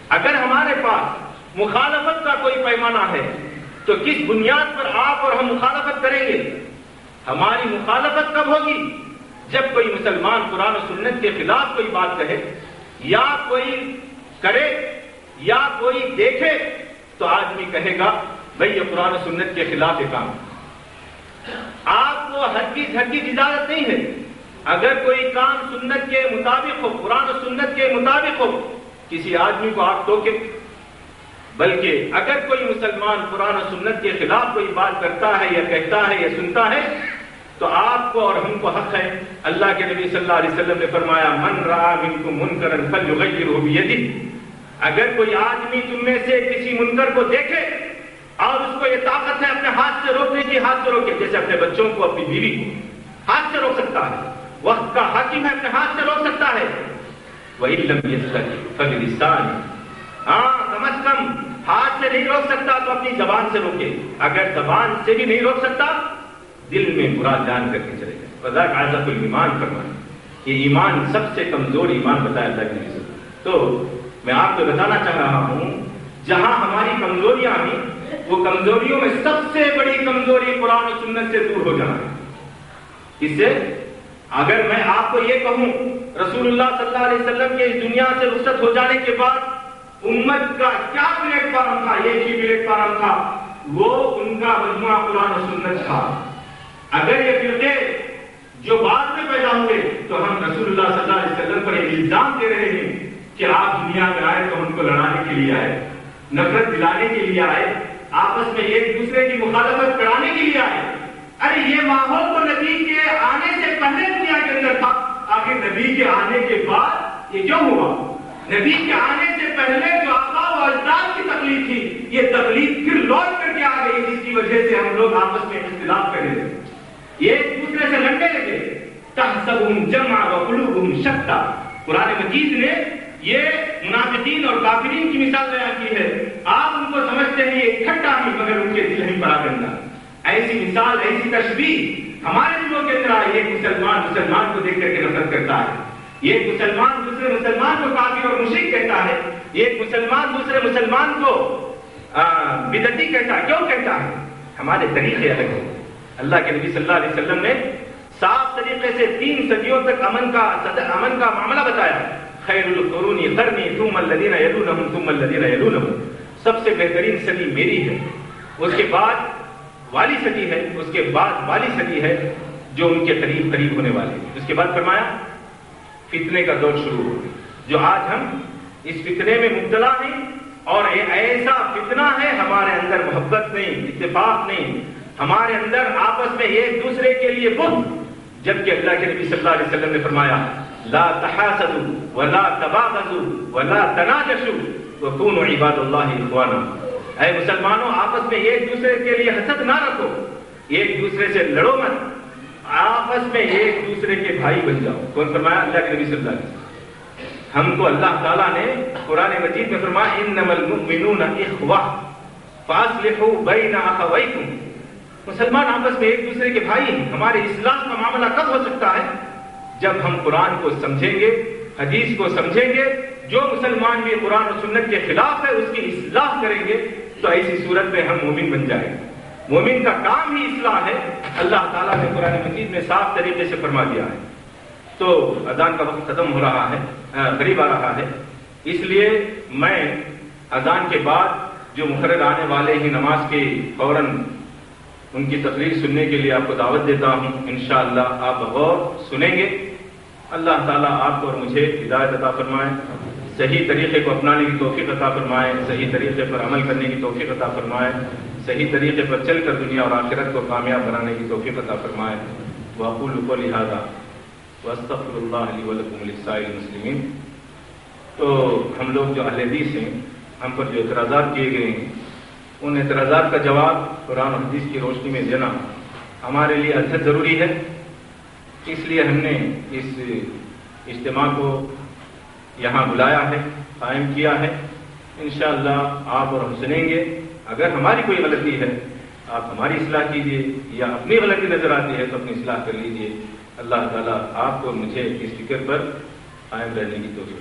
اگر ہمارے پاس مخالفت کا کوئی پیمانہ ہے، تو کس بنیاد پر آپ اور ہم مخالفت کریں گے؟ ہماری مخالفت کب ہوگی؟ جب کوئی مسلمان قرآن و سنت کے خلاف کوئی بات کہے، یا کوئی کرے، یا کوئی دیکھے، تو آدمی کہے گا بھائی یہ قرآن و سنت کے خلاف ہے کام آپ کو ہر چیز ہر چیز اجازت نہیں ہے۔ اگر کوئی کام سنت کے مطابق ہو، قرآن و سنت کے مطابق ہو، کسی آدمی کو آپ ٹوکے۔ بلکہ اگر کوئی مسلمان قرآن و سنت کے خلاف کوئی بات کرتا ہے یا کہتا ہے یا سنتا ہے، تو آپ کو اور ہم کو حق ہے۔ اللہ کے نبی صلی اللہ علیہ وسلم نے فرمایا، من را من کو من کرن اگر کوئی آدمی تم میں سے کسی منکر کو دیکھے کو یہ طاقت ہے اپنے ہاتھ سے روکنے کی، ہاتھ سے روکے، جیسے اپنے بچوں کو، اپنی بیوی کو۔ ہاتھ سے روک سکتا ہے۔ وقت کا حاکم ہے، اپنے ہاتھ سے روک سکتا ہے۔ وہی لمبی فلستان ہاں کم از کم ہاتھ سے نہیں روک سکتا تو اپنی زبان سے روکے۔ اگر زبان سے بھی نہیں روک سکتا، دل میں برا جان کر کے چلے گا وزا آزاد ایمان فرمائے یہ ایمان سب سے کمزور ایمان بتایا تھا تو میں آپ کو بتانا چاہ رہا ہوں جہاں ہماری کمزوریاں ہیں، وہ کمزوریوں میں سب سے بڑی کمزوری قرآن و سنت سے دور ہو جانا ہے۔ اس سے اگر میں آپ کو یہ کہوں، رسول اللہ صلی اللہ علیہ وسلم کے اس دنیا سے رخصت ہو جانے کے بعد امت کا کیا پلیٹ فارم تھا، ایک ہی پلیٹ فارم تھا، وہ ان کا مجموعہ قرآن و سنت تھا۔ اگر یہ فرقے جو بعد میں پیدا ہوئے تو ہم رسول اللہ صلی اللہ علیہ وسلم پر الزام دے رہے ہیں کہ آپ دنیا میں آئے تو ان کو لڑانے کے لیے آئے۔ نفرت دلانے کے لیے آئے، آپس میں ایک دوسرے کی مخالفت کرانے کے لیے آئے۔ ارے، یہ ماحول تو نبی کے آنے سے پہلے دنیا کے اندر تھا۔ آخر نبی کے آنے کے بعد یہ کیوں ہوا؟ نبی کے آنے سے پہلے جو آقا و اجداد کی تکلیف تھی، یہ تکلیف پھر لوٹ کر کے آ گئی۔ جس کی وجہ سے ہم لوگ آپس میں اختلاف کر رہے تھے۔ ایک دوسرے سے لڑنے لگے۔ تحسبهم جمع وقلوبهم شتى قرآن مجید نے یہ منافقین اور کافرین کی مثال بیان کی ہے۔ آپ ان کو سمجھتے ہیں یہ اکٹھا ہی مگر ان کے دل ہی بڑا کرنا ایسی مثال ایسی تشبیح ہمارے دلوں کے اندر آئی۔ ایک مسلمان مسلمان کو دیکھ کر کے نفرت کرتا ہے۔ ایک مسلمان دوسرے مسلمان کو کافر اور مشرک کہتا ہے۔ ایک مسلمان دوسرے مسلمان کو آ، بدعتی کہتا ہے۔ کیوں کہتا ہے؟ ہمارے طریقے الگ ہیں اللہ کے نبی صلی اللہ علیہ وسلم نے صاف طریقے سے تین صدیوں تک امن کا امن کا معاملہ بتایا۔ خیر القرون قرنی ثم الذین یلونہم ثم الذین یلونہم سب سے بہترین صدی میری ہے۔ اس کے بعد والی صدی ہے، اس کے بعد والی صدی ہے جو ان کے قریب قریب ہونے والے ہیں۔ اس کے بعد فرمایا، فتنے کا دور شروع ہو جو آج ہم اس فتنے میں مبتلا ہیں اور ایسا فتنہ ہے، ہمارے اندر محبت نہیں، اتفاق نہیں۔ ہمارے اندر آپس میں ایک دوسرے کے لیے بت جبکہ اللہ کے نبی صلی اللہ علیہ وسلم نے فرمایا لا تحاسدوا ولا تباغضوا ولا تناجشوا. وكونوا عباد الله اخوانا. اے مسلمانوں، آپس میں ایک دوسرے کے لیے حسد نہ رکھو. ایک دوسرے سے لڑو مت. آپس میں ایک دوسرے کے بھائی بن جاؤ. کون فرمایا؟ اللہ کے نبی صلی اللہ علیہ وسلم. ہم کو اللہ تعالیٰ نے قرآن مجید میں فرمایا، انما المؤمنون اخوہ. فاصلحوا بین اخویکم. مسلمان آپس میں ایک دوسرے کے بھائی ہیں. ہمارے اسلام کا معاملہ کب ہو سکتا ہے؟ جب ہم قرآن کو سمجھیں گے، حدیث کو سمجھیں گے، جو مسلمان بھی قرآن و سنت کے خلاف ہے، اس کی اصلاح کریں گے، تو ایسی صورت میں ہم مومن بن جائیں گے۔ مومن کا کام ہی اصلاح ہے، اللہ تعالیٰ نے قرآن مجید میں صاف طریقے سے فرما دیا ہے۔ تو اذان کا وقت ختم ہو رہا ہے قریب آ رہا ہے۔ اس لیے میں اذان کے بعد جو مقرر آنے والے ہیں نماز کے فوراً ان کی تقریر سننے کے لیے آپ کو دعوت دیتا ہوں، انشاءاللہ آپ بغور سنیں گے۔ اللہ تعالیٰ آپ کو اور مجھے ہدایت عطا فرمائے، صحیح طریقے کو اپنانے کی توفیق عطا فرمائے، صحیح طریقے پر عمل کرنے کی توفیق عطا فرمائے، صحیح طریقے پر چل کر دنیا اور آخرت کو کامیاب بنانے کی توفیق عطا فرمائے۔ وقول کو لہٰذا وسطر اللہ علیہ ولکم لسائر المسلمین تو ہم لوگ جو اہل حدیث ہیں، ہم پر جو اعتراضات کیے گئے ہیں، ان اعتراضات کا جواب قرآن حدیث کی روشنی میں دینا ہمارے لیے ادھر ضروری ہے۔ اس لیے ہم نے اس اجتماع کو یہاں بلایا ہے، قائم کیا ہے۔ انشاءاللہ آپ اور ہم سنیں گے۔ اگر ہماری کوئی غلطی ہے، آپ ہماری اصلاح کیجیے یا اپنی غلطی نظر آتی ہے تو اپنی اصلاح کر لیجیے اللہ تعالیٰ آپ کو مجھے اس فکر پر قائم رہنے کی توفیق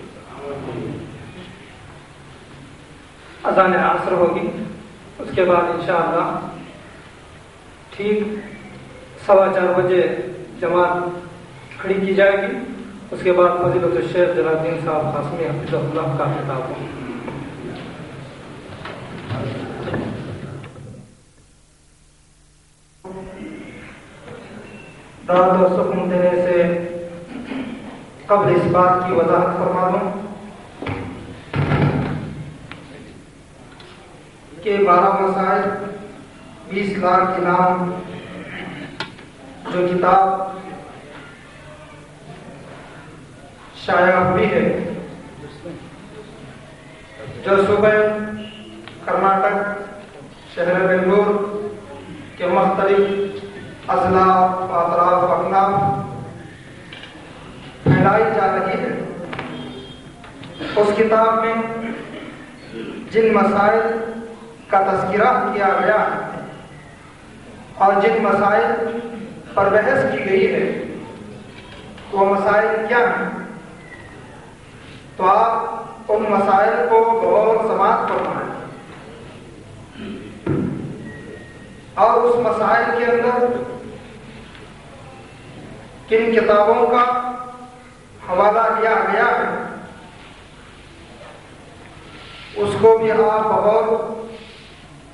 اذان عصر ہوگی۔ اس کے بعد انشاءاللہ ٹھیک سوا چار بجے جماعت کھڑی کی جائے گی۔ اس کے بعد فضیلت الشیخ جلال الدین صاحب قاسمی حفظ اللہ کا خطاب۔ ہوگا داد و سکون دینے سے قبل اس بات کی وضاحت فرما دوں کہ بارہ مسائل بیس لاکھ انعام جو کتاب شائع ہوئی ہے، جو صوبہ کرناٹک شہر بنگلور کے مختلف اضلاع، اطراف اکناف پھیلائی جا رہی ہے۔ اس کتاب میں جن مسائل کا تذکرہ کیا گیا ہے اور جن مسائل پر بحث کی گئی ہے وہ مسائل کیا ہیں؟ تو آپ ان مسائل کو غور سماعت فرمائیں۔ اور اس مسائل کے اندر کن کتابوں کا حوالہ دیا گیا ہے؟ اس کو بھی آپ بغور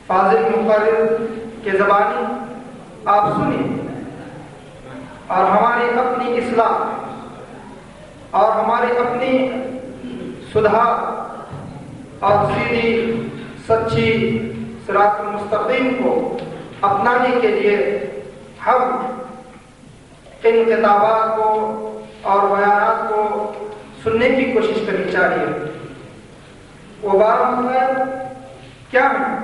فاضل مقرر کے زبانی آپ سنیں اور ہماری اپنی اصلاح اور ہماری اپنی سدھار اور سیدھی، سچی سراط المستقیم کو اپنانے کے لیے ہم ان کتابات کو اور بیانات کو سننے کی کوشش کرنی چاہیے۔ وہ بارہ کیا ہے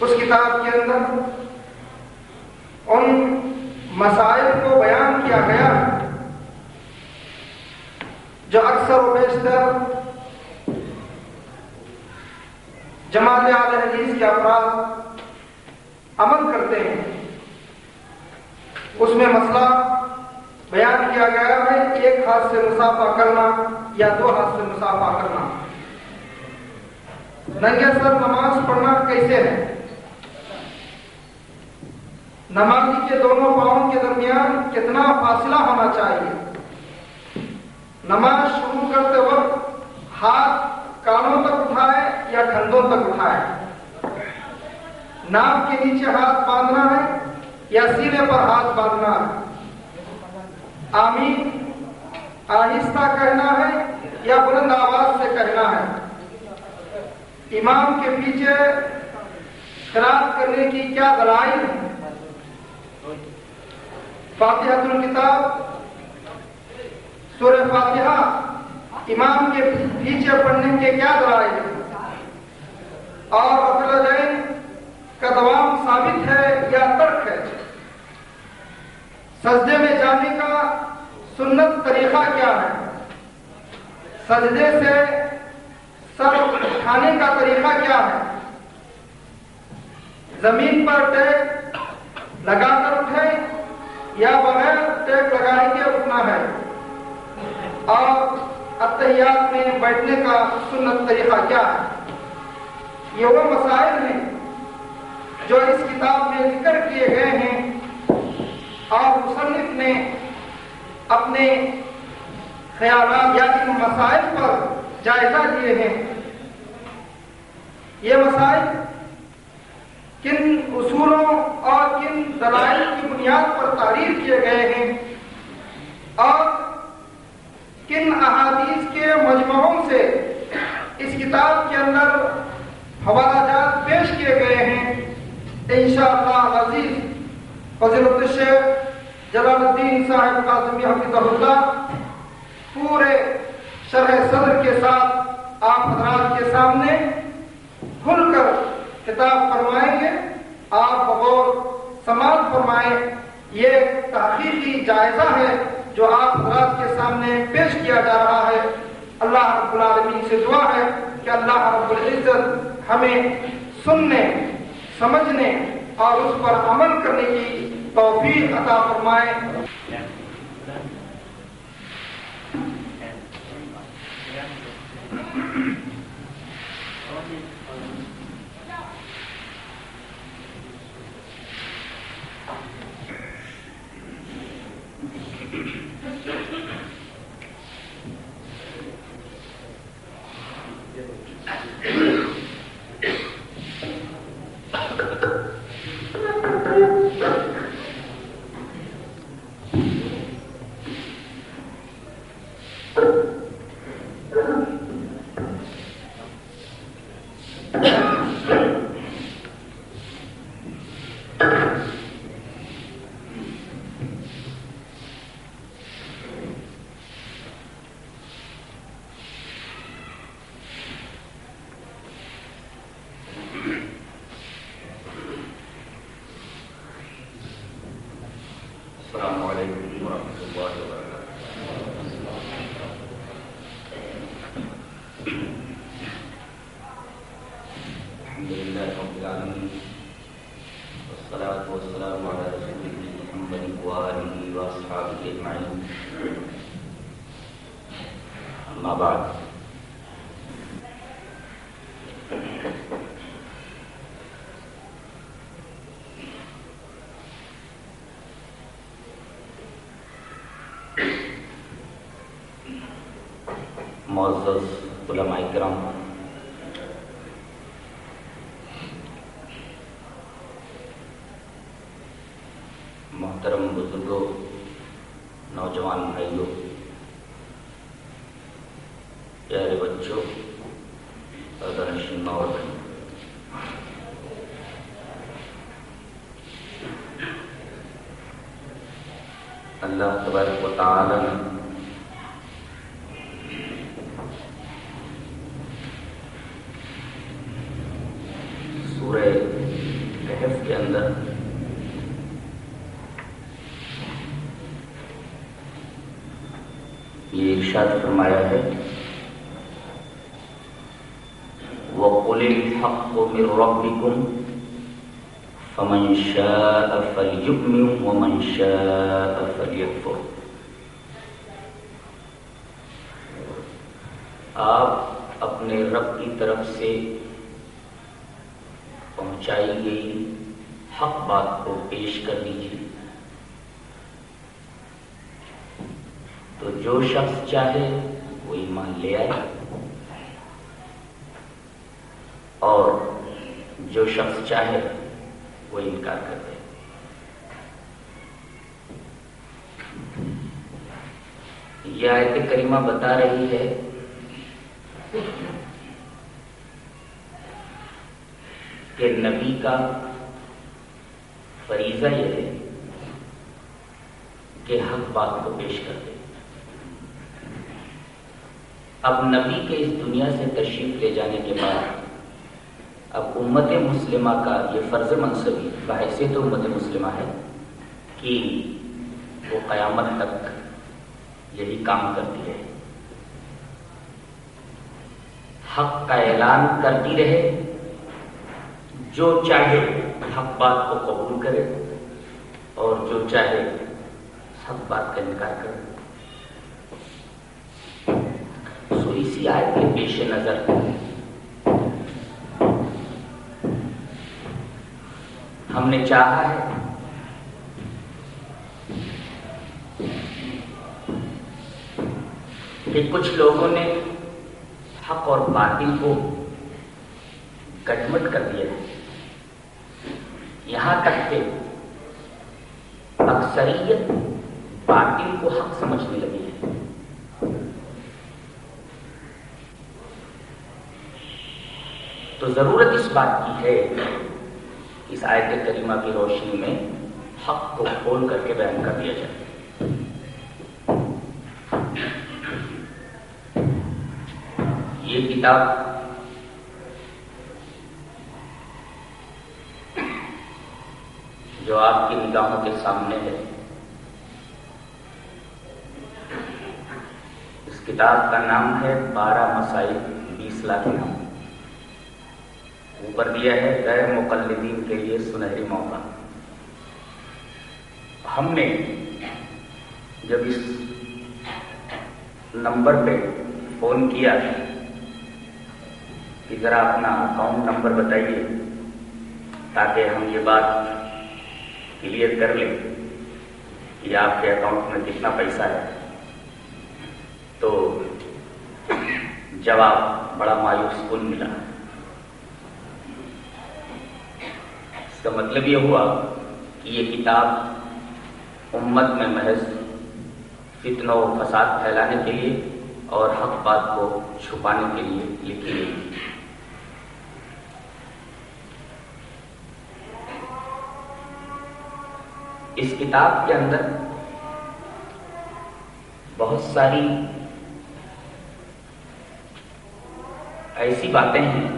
اس کتاب کے اندر ان مسائل کو بیان کیا گیا جو اکثر و بیشتر جماعت عال حدیث کے افراد عمل کرتے ہیں۔ اس میں مسئلہ بیان کیا گیا ہے ایک ہاتھ سے مسافہ کرنا یا دو ہاتھ سے مسافہ کرنا۔ ننگے سر نماز پڑھنا کیسے ہے؟ نمازی کے دونوں پاؤں کے درمیان کتنا فاصلہ ہونا چاہیے؟ نماز شروع کرتے وقت ہاتھ کانوں تک اٹھائے یا کندھوں تک اٹھائے؟ ناپ کے نیچے ہاتھ باندھنا ہے یا سینے پر ہاتھ باندھنا ہے؟ آمین، آہستہ کہنا ہے یا بلند آواز سے کہنا ہے؟ امام کے پیچھے خلاف کرنے کی کیا دلائل ہے فاتحہ الکتاب، سورہ فاتحہ، امام کے پیچھے پڑھنے کے کیا دلائل ہیں؟ اور افلا جین کا دوام ثابت ہے یا ترک ہے؟ سجدے میں جانے کا سنت طریقہ کیا ہے؟ سجدے سے سر اٹھانے کا طریقہ کیا ہے؟ زمین پر ٹیک لگا کر اٹھے یا بغیر ٹیک لگائے کے اٹھنا ہے۔ اور اتحیات میں بیٹھنے کا سنت طریقہ کیا ہے؟ یہ وہ مسائل ہیں جو اس کتاب میں ذکر کیے گئے ہیں۔ اور مصنف نے اپنے خیالات یا ان مسائل پر جائزہ لیے ہیں۔ یہ مسائل کن اصولوں اور کن دلائل کی بنیاد پر تعریف کیے گئے ہیں؟ اور کن احادیث کے مجموعوں سے اس کتاب کے اندر حوالہ جات پیش کیے گئے ہیں؟ انشاءاللہ عزیز، فضیلت الشیخ جلال الدین صاحب قاسمی حفظ اللہ، پورے شرح صدر کے ساتھ آپ حضرات کے سامنے کھل کر خطاب فرمائیں گے، آپ بغور سماعت فرمائیں، یہ تحقیقی جائزہ ہے جو آپ حضرات کے سامنے پیش کیا جا رہا ہے۔ اللہ رب العالمین سے دعا ہے کہ اللہ رب العزت ہمیں سننے، سمجھنے اور اس پر عمل کرنے کی توفیق عطا فرمائے۔ السلام علیکم ورحمۃ اللہ وبرکاتہ الحمد اللہ تبارک و تعالی نے سورہ کہف کے اندر یہ ارشاد فرمایا ہے وقل الحق من ربكم فمن شاء فليؤمن ومن شاء چاہے وہ ایمان لے آئے۔ اور جو شخص چاہے، وہ انکار کرتے یہ آیت کریمہ بتا رہی ہے، کہ نبی کا فریضہ یہ ہے کہ حق بات کو پیش کر دے۔ اب نبی کے اس دنیا سے تشریف لے جانے کے بعد، اب امت مسلمہ کا یہ فرض منصبی بحیثیت امت مسلمہ ہے کہ وہ قیامت تک یہی کام کرتی رہے۔ حق کا اعلان کرتی رہے، جو چاہے حق بات کو قبول کرے اور جو چاہے حق بات کا انکار کرے سو اسی آیت کے پیش نظر ہم نے چاہا ہے کہ کچھ لوگوں نے حق اور باطل کو گٹمٹ کر دیا ہے۔ یہاں تک کہ اکثریت باطل کو حق سمجھنے لگی ہے تو ضرورت اس بات کی ہے اس آیت کریمہ کی روشنی میں حق کو کھول کر کے بیان کر دیا جائے۔ یہ کتاب جو آپ کی نگاہوں کے سامنے ہے، اس کتاب کا نام ہے بارہ مسائل بیس لاکھ نام۔ اوپر دیا ہے، غیر مقلدین کے لیے سنہری موقع۔ ہم نے جب اس نمبر پہ فون کیا کہ ذرا اپنا اکاؤنٹ نمبر بتائیے تاکہ ہم یہ بات کلیئر کر لیں کہ آپ کے اکاؤنٹ میں کتنا پیسہ ہے۔ تو جواب بڑا مایوس کن ملا۔ اس کا مطلب یہ ہوا کہ یہ کتاب امت میں محض فتن و فساد پھیلانے کے لیے اور حق بات کو چھپانے کے لیے لکھی گئی۔ اس کتاب کے اندر بہت ساری ایسی باتیں ہیں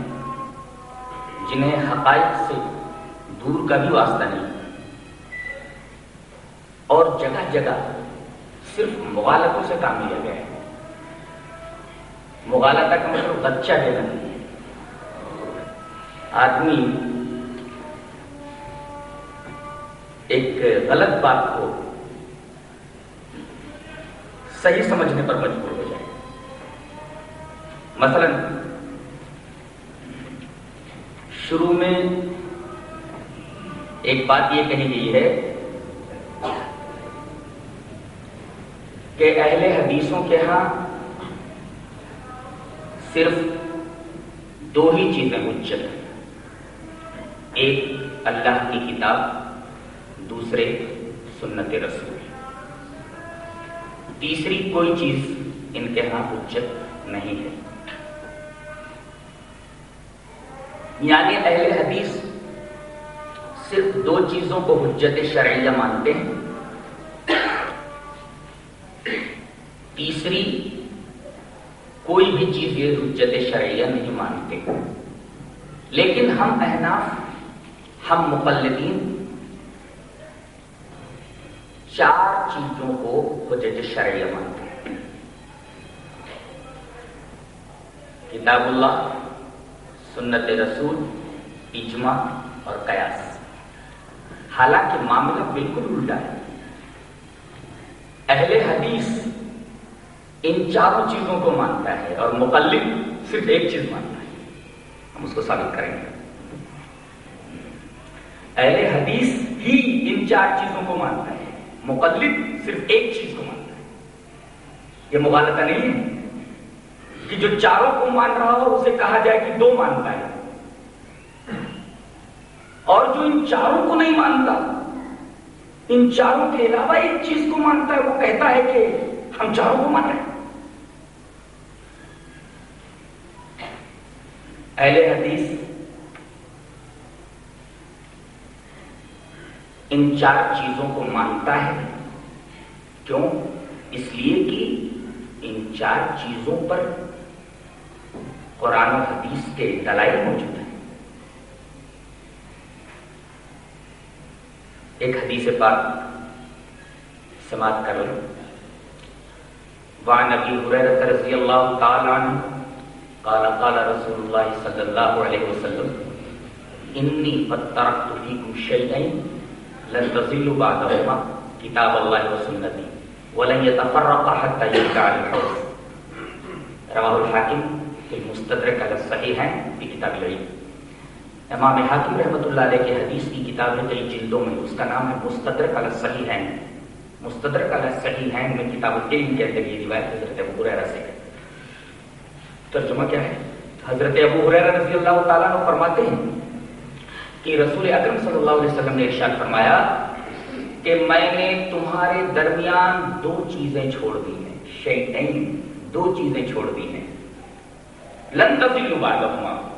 جنہیں حقائق سے دور کا بھی واسطہ نہیں۔ اور جگہ جگہ صرف مغالتوں سے کام لیا گیا ہے۔ مغالتا کا مطلب بچہ دینا نہیں آدمی ایک غلط بات کو صحیح سمجھنے پر مجبور ہو جائے۔ مثلا، شروع میں ایک بات یہ کہی گئی ہے کہ اہل حدیثوں کے ہاں صرف دو ہی چیزیں حجت ہیں۔ ایک اللہ کی کتاب، دوسرے سنت رسول۔ تیسری کوئی چیز ان کے ہاں حجت نہیں ہے۔ یعنی اہل حدیث صرف دو چیزوں کو حجت شرعیہ مانتے ہیں۔ تیسری، کوئی بھی چیز یہ حجت شرعیہ نہیں مانتے۔ لیکن ہم احناف، ہم مقلدین چار چیزوں کو حجت شرعیہ مانتے ہیں۔ کتاب اللہ، سنت رسول، اجماع اور قیاس۔ حالانکہ معاملہ بالکل الٹا ہے۔ اہل حدیث ان چاروں چیزوں کو مانتا ہے اور مقلد صرف ایک چیز مانتا ہے۔ ہم اس کو ثابت کریں گے۔ اہل حدیث ہی ان چار چیزوں کو مانتا ہے۔ مقلد صرف ایک چیز کو مانتا ہے۔ یہ مغالطہ نہیں ہے کہ جو چاروں کو مان رہا ہو، اسے کہا جائے کہ دو مانتا ہے۔ اور جو ان چاروں کو نہیں مانتا، ان چاروں کے علاوہ ایک چیز کو مانتا ہے، وہ کہتا ہے کہ ہم چاروں کو مان رہے ہیں۔ اہل حدیث، ان چار چیزوں کو مانتا ہے۔ کیوں؟ اس لیے کہ ان چار چیزوں پر قرآن و حدیث کے دلائل موجود ہیں۔ ایک حدیث پاک سماعت کر لیں وعن ابی حریرہ رضی اللہ تعالی عنہ قال قال رسول اللہ صلی اللہ علیہ وسلم، انی قد ترکت فیکم شیئین لن تزلوا بعدهما کتاب اللہ و سنتی، ولن يتفرق حتى يرجع الحوض. رواه الحاکم مستدرک علی صحیح ہیں کتاب العلم۔ امام حاکم رحمۃ اللہ علیہ کی حدیث کی کتاب ہے کئی جلدوں میں، اس کا نام ہے مستدرک علی صحیح مستدرک علی صحیح میں کتاب العلم کہتے ہیں یہ روایت حضرت ابو حریرہ سے ہے۔ ترجمہ کیا ہے؟ حضرت ابو حریرہ رضی اللہ تعالیٰ نے فرماتے ہیں کہ رسول اکرم صلی اللہ علیہ وسلم نے ارشاد فرمایا کہ میں نے تمہارے درمیان دو چیزیں چھوڑ دی ہیں۔ شیطین دو چیزیں چھوڑ دی ہیں۔ لن تفیل بعدہما۔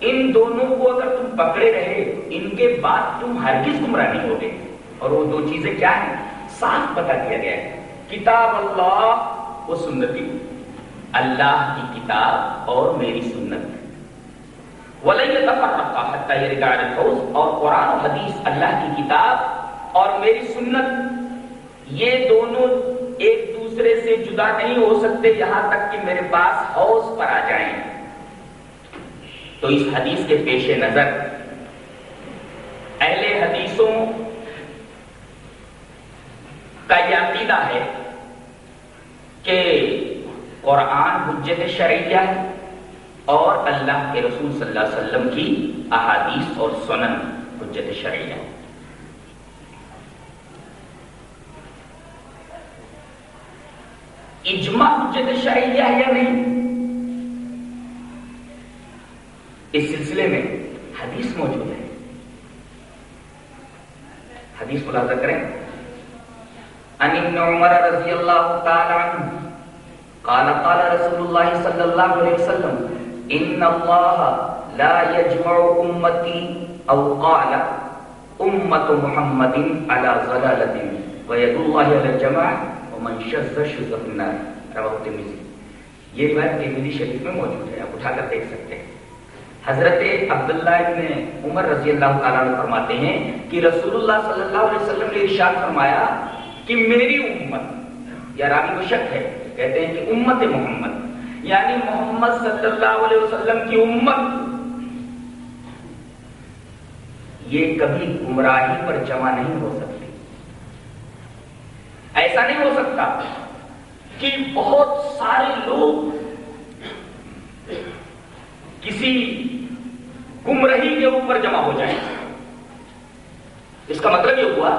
ان دونوں کو اگر تم پکڑے رہے، ان کے بعد تم ہرگز گمراہ نہیں ہوگے اور وہ دو چیزیں کیا ہیں؟ صاف بتا دیا گیا ہے۔ کتاب اللہ و سنتی۔ اللہ کی کتاب اور میری سنت۔ اور قرآن و حدیث اللہ کی کتاب اور میری سنت۔ یہ دونوں ایک دوسرے سے جدا نہیں ہو سکتے، یہاں تک کہ میرے پاس حوض پر آ جائیں۔ تو اس حدیث کے پیش نظر اہل حدیثوں کا یہ عقیدہ ہے کہ قرآن حجت شرعیہ ہے اور اللہ کے رسول صلی اللہ علیہ وسلم کی احادیث اور سنن حجت شرعیہ ہے۔ اجماع حجت شرعیہ ہے یا نہیں؟ اس سلسلے میں حدیث موجود ہے۔ حدیث ملازہ کریں۔ ان ابن عمر رضی اللہ تعالی عنہ قال قال رسول اللہ صلی اللہ علیہ وسلم، ان اللہ لا يجمع امتی او قال امت محمد على ضلالت وید اللہ علی الجمع ومن شذ شذ النار۔ رواه الترمذی یہ روایت ترمذی شریف میں موجود ہے، آپ اٹھا کر دیکھ سکتے ہیں۔ حضرت عبداللہ ابن عمر رضی اللہ تعالیٰ عنہ فرماتے ہیں کہ رسول اللہ صلی اللہ علیہ وسلم نے ارشاد فرمایا کہ میری امت، یا راوی کو شک ہے، کہتے ہیں کہ امت محمد یعنی محمد صلی اللہ علیہ وسلم کی امت۔ یہ کبھی گمراہی پر جمع نہیں ہو سکتی۔ ایسا نہیں ہو سکتا کہ بہت سارے لوگ کسی گمرہی کے اوپر جمع ہو جائیں اس کا مطلب یہ ہوا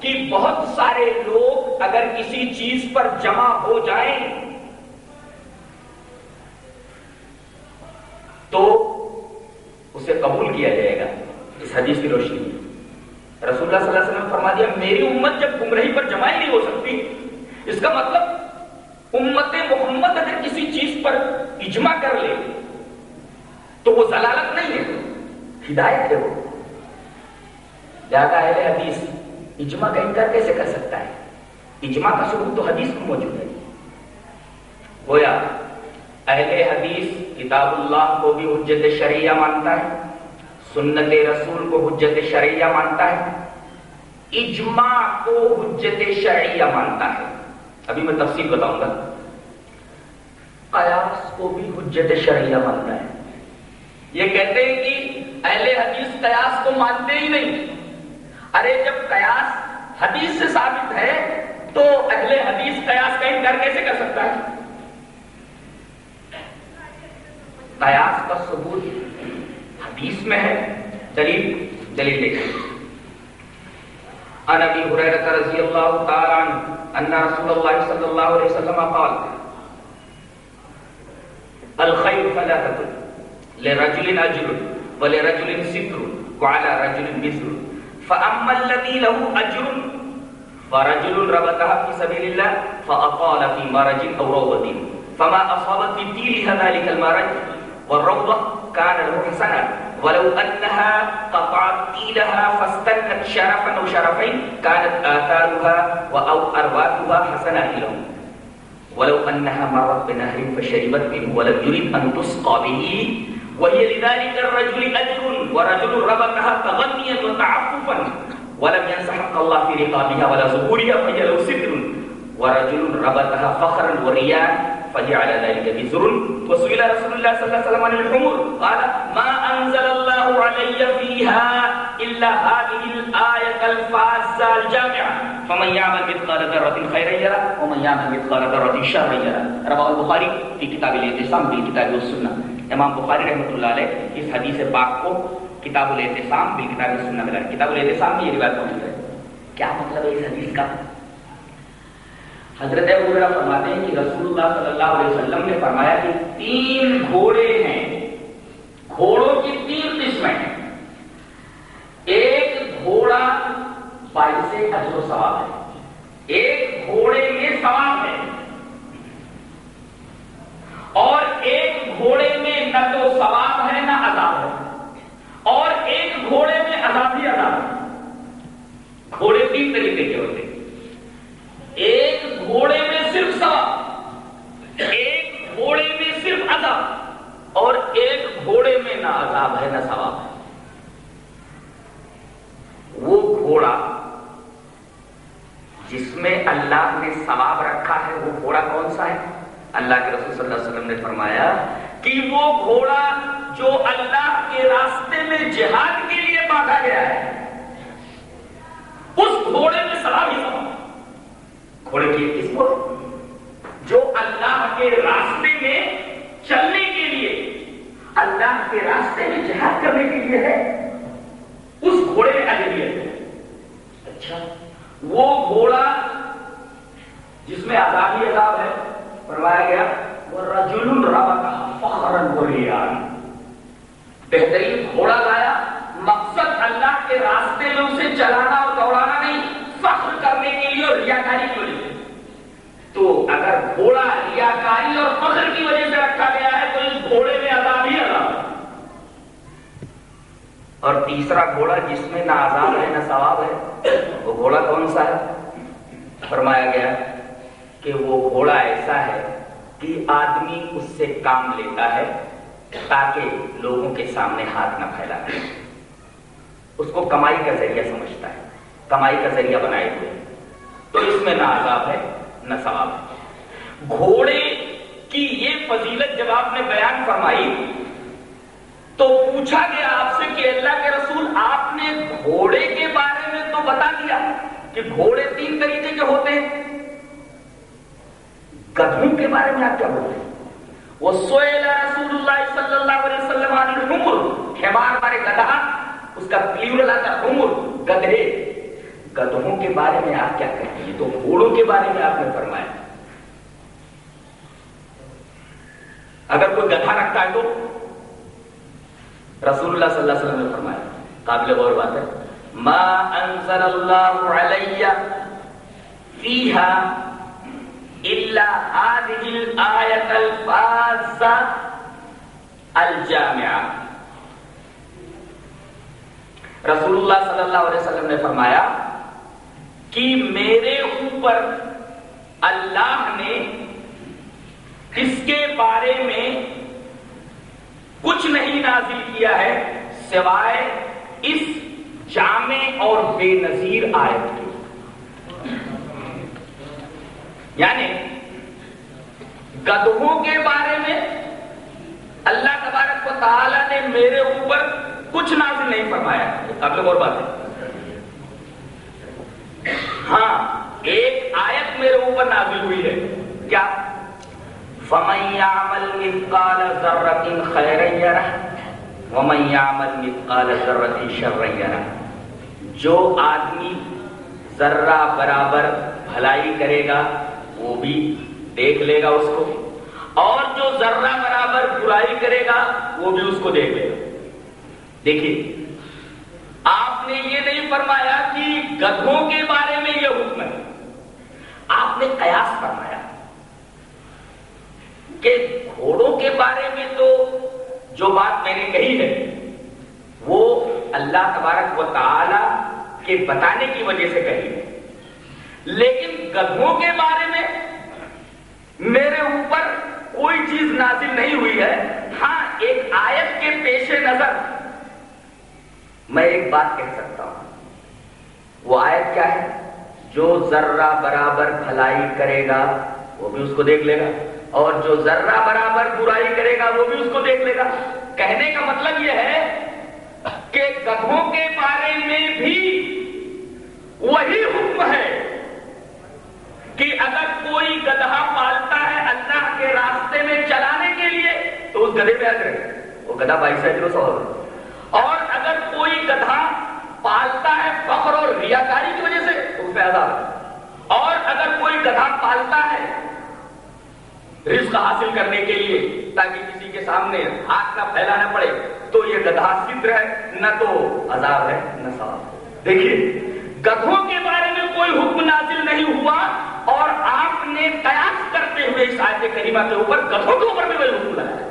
کہ بہت سارے لوگ اگر کسی چیز پر جمع ہو جائیں تو اسے قبول کیا جائے گا اس حدیث کی روشنی رسول اللہ صلی اللہ علیہ وسلم نے فرما دیا میری امت جب گمرہی پر جمائی نہیں ہو سکتی اس کا مطلب امت محمد اگر کسی چیز پر اجماع کر لے تو وہ ضلالت نہیں ہے ہدایت ہے وہ۔ لہذا اہل حدیث اجماع کا انکار کیسے کر سکتا ہے؟ اجماع کا ثبوت تو حدیث میں موجود ہے۔ گویا اہل حدیث کتاب اللہ کو بھی حجت شریعہ مانتا ہے، سنت رسول کو حجت شریعہ مانتا ہے، اجماع کو حجت شریعہ مانتا ہے۔ ابھی میں تفصیل بتاؤں گا۔ قیاس کو بھی حجت شریعہ مانتا ہے۔ یہ کہتے ہیں کہ اہل حدیث قیاس کو مانتے ہی نہیں۔ ارے، جب قیاس حدیث سے ثابت ہے، تو اہل حدیث قیاس کا انکار کیسے کر سکتا ہے؟ قیاس کا ثبوت حدیث میں ہے۔ دلیل دلیل دیکھیں۔ عن ابي هريره رضي الله تعالى عنه ان رسول الله صلى الله عليه وسلم قال الخير ثلاثه لرجل اجر ولرجل ستر وعلى رجل مثل فأما الذي له أجر فرجل ربطها في سبيل الله فأطال في مرج أو روضة. فما اصابت في تيلها ذلك المرج والروضة كان له حسنا. ولو أنها قطعت تيلها فاستنت شرفا أو شرفين كانت آثارها أو ارواتها حسنا له ولو أنها مرت بنهر فشربت منه ولم يرد أن تسقى به وهي لذلك الرجل أجر ورجل ربطها تغنيا وتعففا. ولم ينس حق الله في رقابها ولا ظهورها فهي له ستر. ورجل ربطها فخرا ورياء فجعل ذلك بزر وسئل رسول الله صلى الله عليه وسلم عن الحمر قال ما أنزل الله علي فيها إلا هذه الآية الفازه الجامعة. فمن يعمل مثقال ذرة خيرا يره ومن يعمل مثقال ذرة شرا يره رواه البخاري في كتاب الإعتصام بالكتاب والسنة. امام بخاری رحمۃ اللہ علیہ اس حدیث پاک کو کتاب الاعتصام بالکتاب والسنہ میں کتاب الاعتصام میں یہ روایت موجود ہے۔ کیا مطلب ہے اس حدیث کا؟ حضرت عبرہ فرماتے ہیں کہ رسول اللہ صلی اللہ علیہ وسلم نے فرمایا کہ تین گھوڑے ہیں۔ گھوڑوں کی تین قسمیں ہیں۔ ایک گھوڑا باعث اجر و ثواب ہے۔ ایک گھوڑے میں ثواب ہے۔ اور ایک گھوڑے میں نہ تو ثواب ہے نہ عذاب ہے۔ اور ایک گھوڑے میں عذاب ہی عذاب ہے۔ گھوڑے تین طریقے کے ہوتے ہیں۔ ایک گھوڑے میں صرف ثواب، ایک گھوڑے میں صرف عذاب، اور ایک گھوڑے میں نہ عذاب ہے نہ ثواب۔ ہے وہ گھوڑا جس میں اللہ نے ثواب رکھا ہے، وہ گھوڑا کون سا ہے؟ اللہ کے رسول صلی اللہ علیہ وسلم نے فرمایا کہ وہ گھوڑا جو اللہ کے راستے میں جہاد کے لیے باندھا گیا ہے، اس گھوڑے میں ثواب ہی گھوڑے کی قسم جو اللہ کے راستے میں چلنے کے لیے، اللہ کے راستے میں جہاد کرنے کے لیے ہے، اس گھوڑے میں اجریت ہے۔ اچھا وہ گھوڑا جس میں عذابی عذاب ہے فرمایا گیا وہ رجل ربا فخرن بہترین گھوڑا لایا، مقصد اللہ کے راستے میں اسے چلانا اور دوڑانا نہیں، فخر کرنے کے لیے اور ریاکاری کے لیے۔ تو اگر گھوڑا ریاکاری اور فخر کی وجہ سے رکھا گیا ہے، تو اس گھوڑے میں عذاب ہی عذاب اور تیسرا گھوڑا جس میں نہ عذاب ہے، نہ ثواب ہے، وہ گھوڑا کون سا ہے؟ فرمایا گیا کہ وہ گھوڑا ایسا ہے کہ آدمی اس سے کام لیتا ہے تاکہ لوگوں کے سامنے ہاتھ نہ پھیلا اس کو کمائی کا ذریعہ سمجھتا ہے، کمائی کا ذریعہ بنائے ہوئے۔ تو اس میں نہ عذاب ہے، نہ ثواب ہے۔ گھوڑے کی یہ فضیلت جب آپ نے بیان فرمائی، تو پوچھا گیا آپ سے کہ اللہ کے رسول آپ نے گھوڑے کے بارے میں تو بتا دیا کہ گھوڑے تین طریقے کے ہوتے ہیں۔ گدھوں کے بارے میں آپ کیا بولتے ہیں وہ سوئلہ رسول اللہ صلی اللہ علیہ وسلم عمر ہمار ہمارے گدھا اس کا پلیورل آتا عمر گدھے گدھوں کے بارے میں آپ کیا کہتے ہیں تو گھوڑوں کے بارے میں آپ نے فرمایا اگر کوئی گدھا رکھتا ہے تو رسول اللہ صلی اللہ علیہ وسلم نے فرمایا قابل غور بات ہے ما انزل الله علي فيها الا هذه رسول اللہ صلی اللہ علیہ وسلم نے فرمایا کہ میرے اوپر اللہ نے اس کے بارے میں کچھ نہیں نازل کیا ہے سوائے اس جامع اور بے نظیر آیت کے یعنی گدھوں کے بارے میں اللہ تبارک و تعالی نے میرے اوپر کچھ نازل نہیں فرمایا۔ قبل اور بات ہے ہاں ایک آیت میرے اوپر نازل ہوئی ہے۔ کیا؟ فَمَن يَعْمَلْ مِثْقَالَ ذَرَّةٍ خَيْرًا يَرَهُ، وَمَن يَعْمَلْ مِثْقَالَ ذَرَّةٍ شَرًّا يَرَهُ۔ جو آدمی ذرہ برابر بھلائی کرے گا وہ بھی دیکھ لے گا اس کو۔ اور جو ذرہ برابر برائی کرے گا، وہ بھی اس کو دیکھ لے گا۔ دیکھیے، آپ نے یہ نہیں فرمایا کہ گدھوں کے بارے میں یہ حکم ہے۔ آپ نے قیاس فرمایا کہ گھوڑوں کے بارے میں تو جو بات میں نے کہی ہے، وہ اللہ تبارک و تعالی کے بتانے کی وجہ سے کہی ہے۔ لیکن گدھوں کے بارے میں میرے اوپر کوئی چیز نازل نہیں ہوئی ہے۔ ہاں ایک آیت کے پیش نظر۔ میں ایک بات کہہ سکتا ہوں۔ وہ آیت کیا ہے؟ جو ذرہ برابر بھلائی کرے گا، وہ بھی اس کو دیکھ لے گا۔ اور جو ذرہ برابر برائی کرے گا، وہ بھی اس کو دیکھ لے گا۔ کہنے کا مطلب یہ ہے کہ گدھوں کے بارے میں بھی وہی حکم ہے۔ کہ اگر کوئی گدھا پالتا ہے اللہ کے راستے میں چلانے کے لیے، تو اس گدھے پہ آ وہ گدھا بائیس ہے۔ سو اور اگر کوئی گدھا پالتا ہے فخر اور ریاکاری کی وجہ سے اس پہ اور اگر کوئی گدھا پالتا ہے رزق حاصل کرنے کے لیے، تاکہ کسی کے سامنے ہاتھ نہ پھیلانا پڑے، تو یہ گدھا ستر ہے، نہ تو عذاب ہے، نہ ثواب۔ دیکھیے گدھوں کے بارے میں کوئی حکم نازل نہیں ہوا اور آپ نے قیاس کرتے ہوئے اس آیت کریمہ کے اوپر گدھوں کے اوپر بھی کوئی حکم لگایا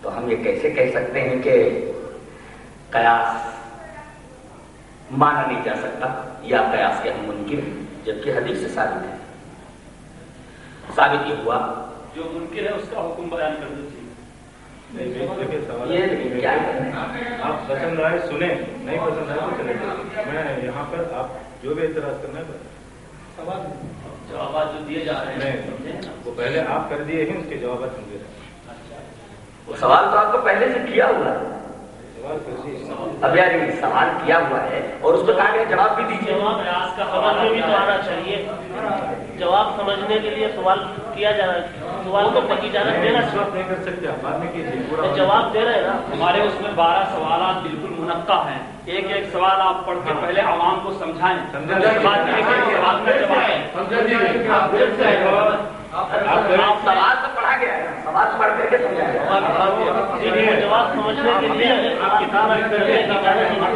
تو ہم یہ کیسے کہہ سکتے ہیں کہ قیاس مانا نہیں جا سکتا یا قیاس کے ہم منکر ہیں، جبکہ حدیث سے ثابت ہے۔ ثابت یہ ہوا، جو ممکن ہے، اس کا حکم بیان کر دیجیے یہ لیکن کیا ہے آپ پسند آئے سنیں نہیں پسند آئے تو چلے جائیں میں یہاں پر آپ جو بھی اعتراض کرنا ہے کریں۔ جوابات جو دیے جا رہے ہیں وہ پہلے آپ کر دیے ہیں اس کے جوابات ہم دے رہے ہیں۔ وہ سوال تو آپ کو پہلے سے کیا ہوا؟ ہے سوال اب یار سوال کیا ہوا ہے اور اس کو کہا گیا جواب بھی دیجیے جواب کا سوال میں بھی تو آنا چاہیے جواب سمجھنے کے لیے سوال کیا جانا سوال کو پکی جانا دینا وقت نہیں کر سکتے کیجیے چاہیے جواب دے رہے ہیں نا؟ ہمارے اس میں بارہ سوالات بالکل منقع ہیں۔ ایک ایک سوال آپ پڑھ کے پہلے عوام کو سمجھائیں۔ سوال کا جواب۔ دیں آپ آپ سوال تو پڑھا گیا ہے۔ سوال پڑھ کر کے سمجھائیں ٹھیک ہے جواب سمجھنے کے لیے آپ کتاب رکھ کر کے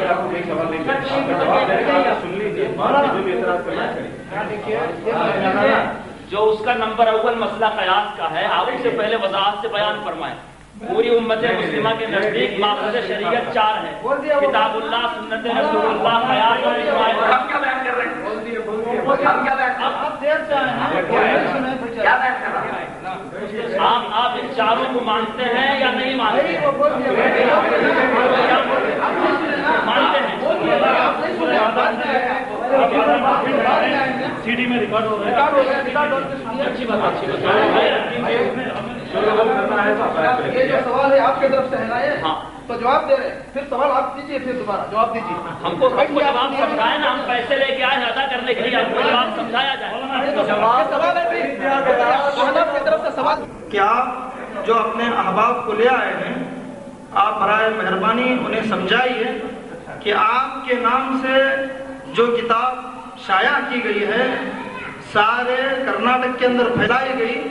آپ کو کوئی سوال نہیں کرنا جواب سن لیجیے جو بھی اعتراض کریں۔ جو اس کا نمبر اول مسئلہ قیاس کا ہے آپ اسے پہلے وضاحت سے بیان فرمائیں۔ پوری امت مسلمہ کے نزدیک ماخذ شریعت چار ہے۔ کتاب اللہ سنت رسول اللہ قیاس اور اجماع۔ ہم کیا بیان کر رہے ہیں؟ ہم کیا بیان کر رہے ہیں؟ کیا بیان کر رہے ہیں آپ آپ ان چاروں کو مانتے ہیں یا نہیں مانتے ہیں؟ مانتے ہیں؟ سی ڈی میں ریکارڈ ہو رہا ہے۔ تو آپ بیان کریں یہ جو سوال ہے آپ کی طرف سے ہے نا یہ؟ ہاں۔ تو جواب دے رہے ہیں۔ پھر سوال آپ دیجیے پھر دوبارہ جواب دیجیے ہم کو جواب سمجھائے نا ہم پیسے لے کے آئے ادا کرنے کے لیے ہم کو جواب سمجھایا جائے۔ آپ کی طرف سے سوال۔ کیا جو اپنے احباب کو لے آئے ہیں آپ برائے مہربانی انہیں سمجھائیے کہ آپ کے نام سے جو کتاب شائع کی گئی ہے، سارے کرناٹک کے اندر پھیلائی گئی۔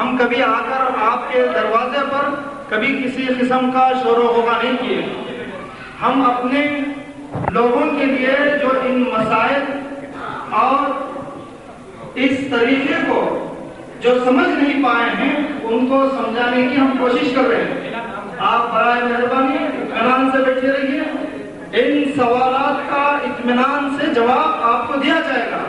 ہم کبھی آ کر آپ کے دروازے پر کبھی کسی قسم کا شور و غبا نہیں کیے۔ ہم اپنے لوگوں کے لیے جو ان مسائل اور اس طریقے کو جو سمجھ نہیں پائے ہیں، ان کو سمجھانے کی ہم کوشش کر رہے ہیں۔ آپ برائے مہربانی اطمینان سے بیٹھے رہیے۔ ان سوالات کا اطمینان سے جواب آپ کو دیا جائے گا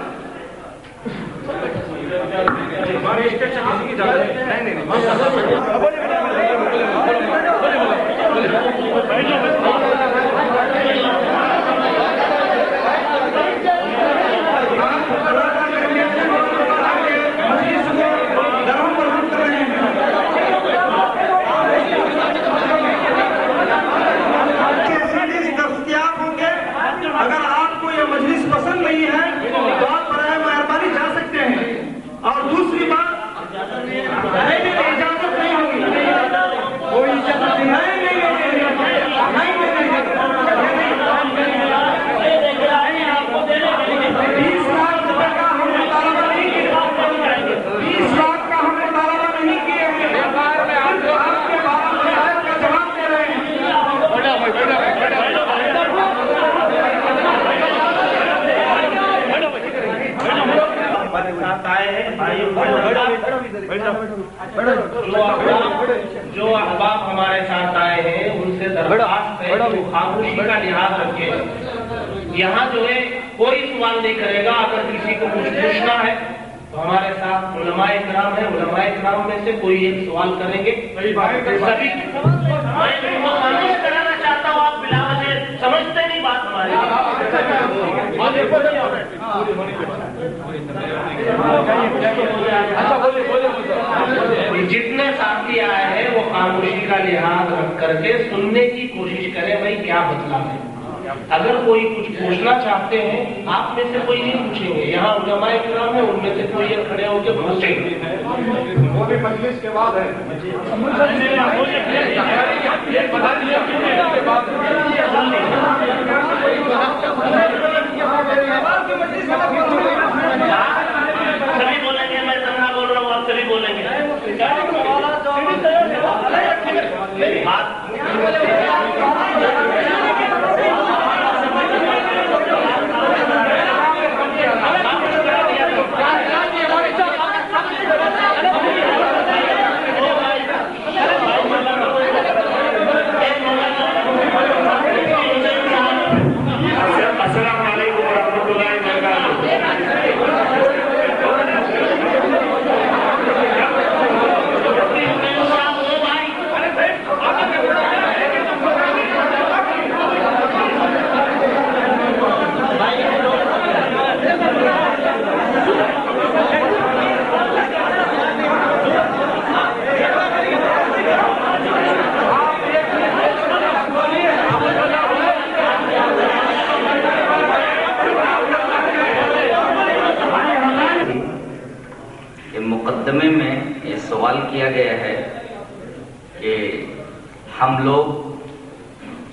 ہوں گے اگر آپ کو یہ مجلس پسند نہیں ہے تو آپ برائے مہربانی جا سکتے ہیں اور دوسری بات نہیں نہیں اجازت نہیں ہوگی کوئی اجازت نہیں نہیں نہیں نہیں بیس لاکھ روپے کا ہم مطالبہ نہیں کیے بیس لاکھ کا ہم مطالبہ نہیں کیے آپ کے بارہ مسائل کا جواب دے رہے ہیں ساتھ آئے ہیں بھائی جو احباب ہمارے ساتھ آئے ہیں ان سے درخواست ہے خاموشی کا لحاظ رکھے یہاں جو ہے کوئی سوال نہیں کرے گا۔ اگر کسی کو کچھ پوچھنا ہے تو ہمارے ساتھ علماء کرام ہے علماء کرام میں سے کوئی ایک سوال کریں گے۔ سبھی جتنے ساتھی آئے ہیں وہ خاموشی کا لحاظ رکھ کر کے سننے کی کوشش کریں بھائی کیا مسئلہ ہے؟ اگر کوئی کچھ پوچھنا چاہتے ہیں آپ میں سے کوئی نہیں پوچھیں گے۔ یہاں علماء کرام ہے ان میں سے کوئی کھڑے ہو کے پوچھیں گے۔ وہ بھی مجلس کے بعد ہے۔ سبھی بولیں گے میں تنہا بول رہا ہوں آپ سبھی بولیں گے السلام کیا گیا ہے کہ ہم لوگ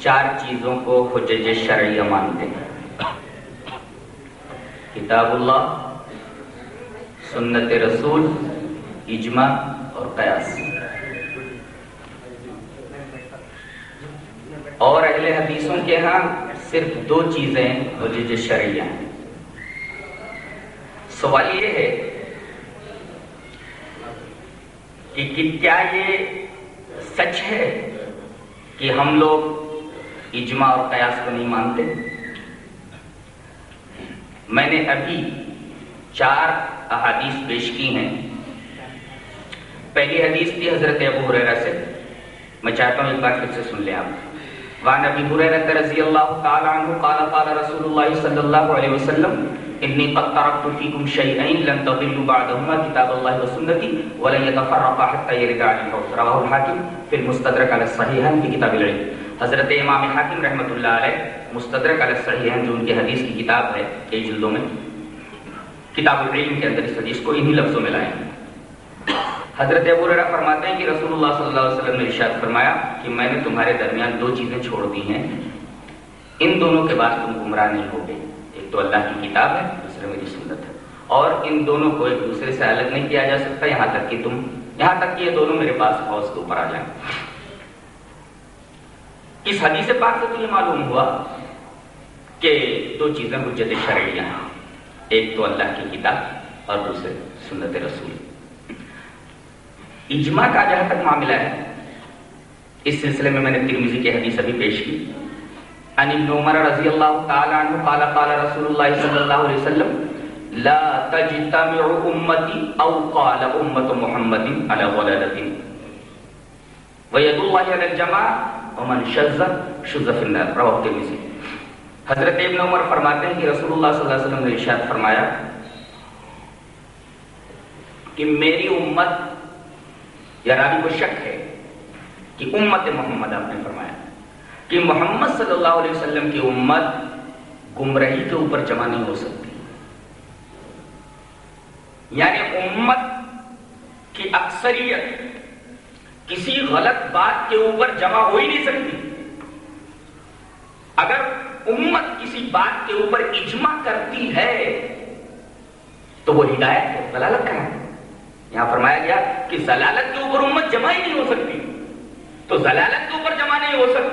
چار چیزوں کو حجج شرعیہ مانتے ہیں۔ کتاب اللہ، سنت رسول، اجماع اور قیاس۔ اور اہل حدیثوں کے ہاں صرف دو چیزیں حجج شرعیہ ہیں سوال یہ ہے کہ کہ کیا یہ سچ ہے کہ ہم لوگ اجماع اور قیاس کو نہیں مانتے؟ میں نے ابھی چار احادیث پیش کی ہیں۔ پہلی حدیث تھی حضرت ابو حریرہ سے۔ میں چاہتا ہوں ایک بار پھر سے سن لیں آپ۔ وعن ابي هريره رضي الله تعالى عنه قال قال رسول الله صلى الله عليه وسلم اني قد تركت فيكم شيئين لن تضلوا بعدهما كتاب الله وسنتي ولن يتفرقا حتى يرد على الحوض رواه الحاكم في المستدرك على الصحيحين في كتاب العلم. حضرت امام حاکم رحمۃ اللہ علیہ مستدرک علی الصحیحین جو ان کی حدیث کی کتاب ہے، کئی جلدوں میں، کتاب العلم کے اندر اس حدیث کو انہی لفظوں میں لائے ہیں حضرت ابو ہریرہ فرماتے ہیں کہ رسول اللہ صلی اللہ علیہ وسلم نے ارشاد فرمایا کہ میں نے تمہارے درمیان دو چیزیں چھوڑ دی ہیں۔ ان دونوں کے بعد تم گمراہ نہیں ہوگے۔ ایک تو اللہ کی کتاب ہے، دوسرے میری سنت ہے۔ اور ان دونوں کو ایک دوسرے سے الگ نہیں کیا جا سکتا، یہاں تک کہ تم، یہاں تک کہ یہ دونوں میرے پاس حوض کے اوپر آ جائیں۔ اس حدیث پاک سے تو یہ معلوم ہوا کہ دو چیزیں حجت شرعیہ ہیں۔ ایک تو اللہ کی کتاب اور دوسرے سنت رسول۔ اجماع کا جہاں تک معاملہ ہے، اس سلسلے میں میں نے ترمیزی کی حدیث ابھی پیش کی۔ عن ابن عمر رضی اللہ تعالی عنہ قال قال رسول اللہ صلی اللہ علیہ وسلم، لا تجتمع امتی او قال امت محمد على ولادت وید اللہ علی الجماع ومن شذ شذ فی النار. رواه ترمذی حضرت ابن عمر فرماتے ہیں کہ رسول اللہ صلی اللہ علیہ وسلم نے ارشاد فرمایا کہ میری امت، یا راوی کو شک ہے کہ امت محمد آپ نے فرمایا۔ کہ محمد صلی اللہ علیہ وسلم کی امت گمرہی کے اوپر جمع نہیں ہو سکتی۔ یعنی امت کی اکثریت کسی غلط بات کے اوپر جمع ہو ہی نہیں سکتی۔ اگر امت کسی بات کے اوپر اجماع کرتی ہے تو وہ ہدایت ہے ضلالت کا ہے۔ یہاں فرمایا گیا کہ ضلالت کے اوپر امت جمع ہی نہیں ہو سکتی۔ تو ضلالت کے اوپر جمع نہیں ہو سکتی۔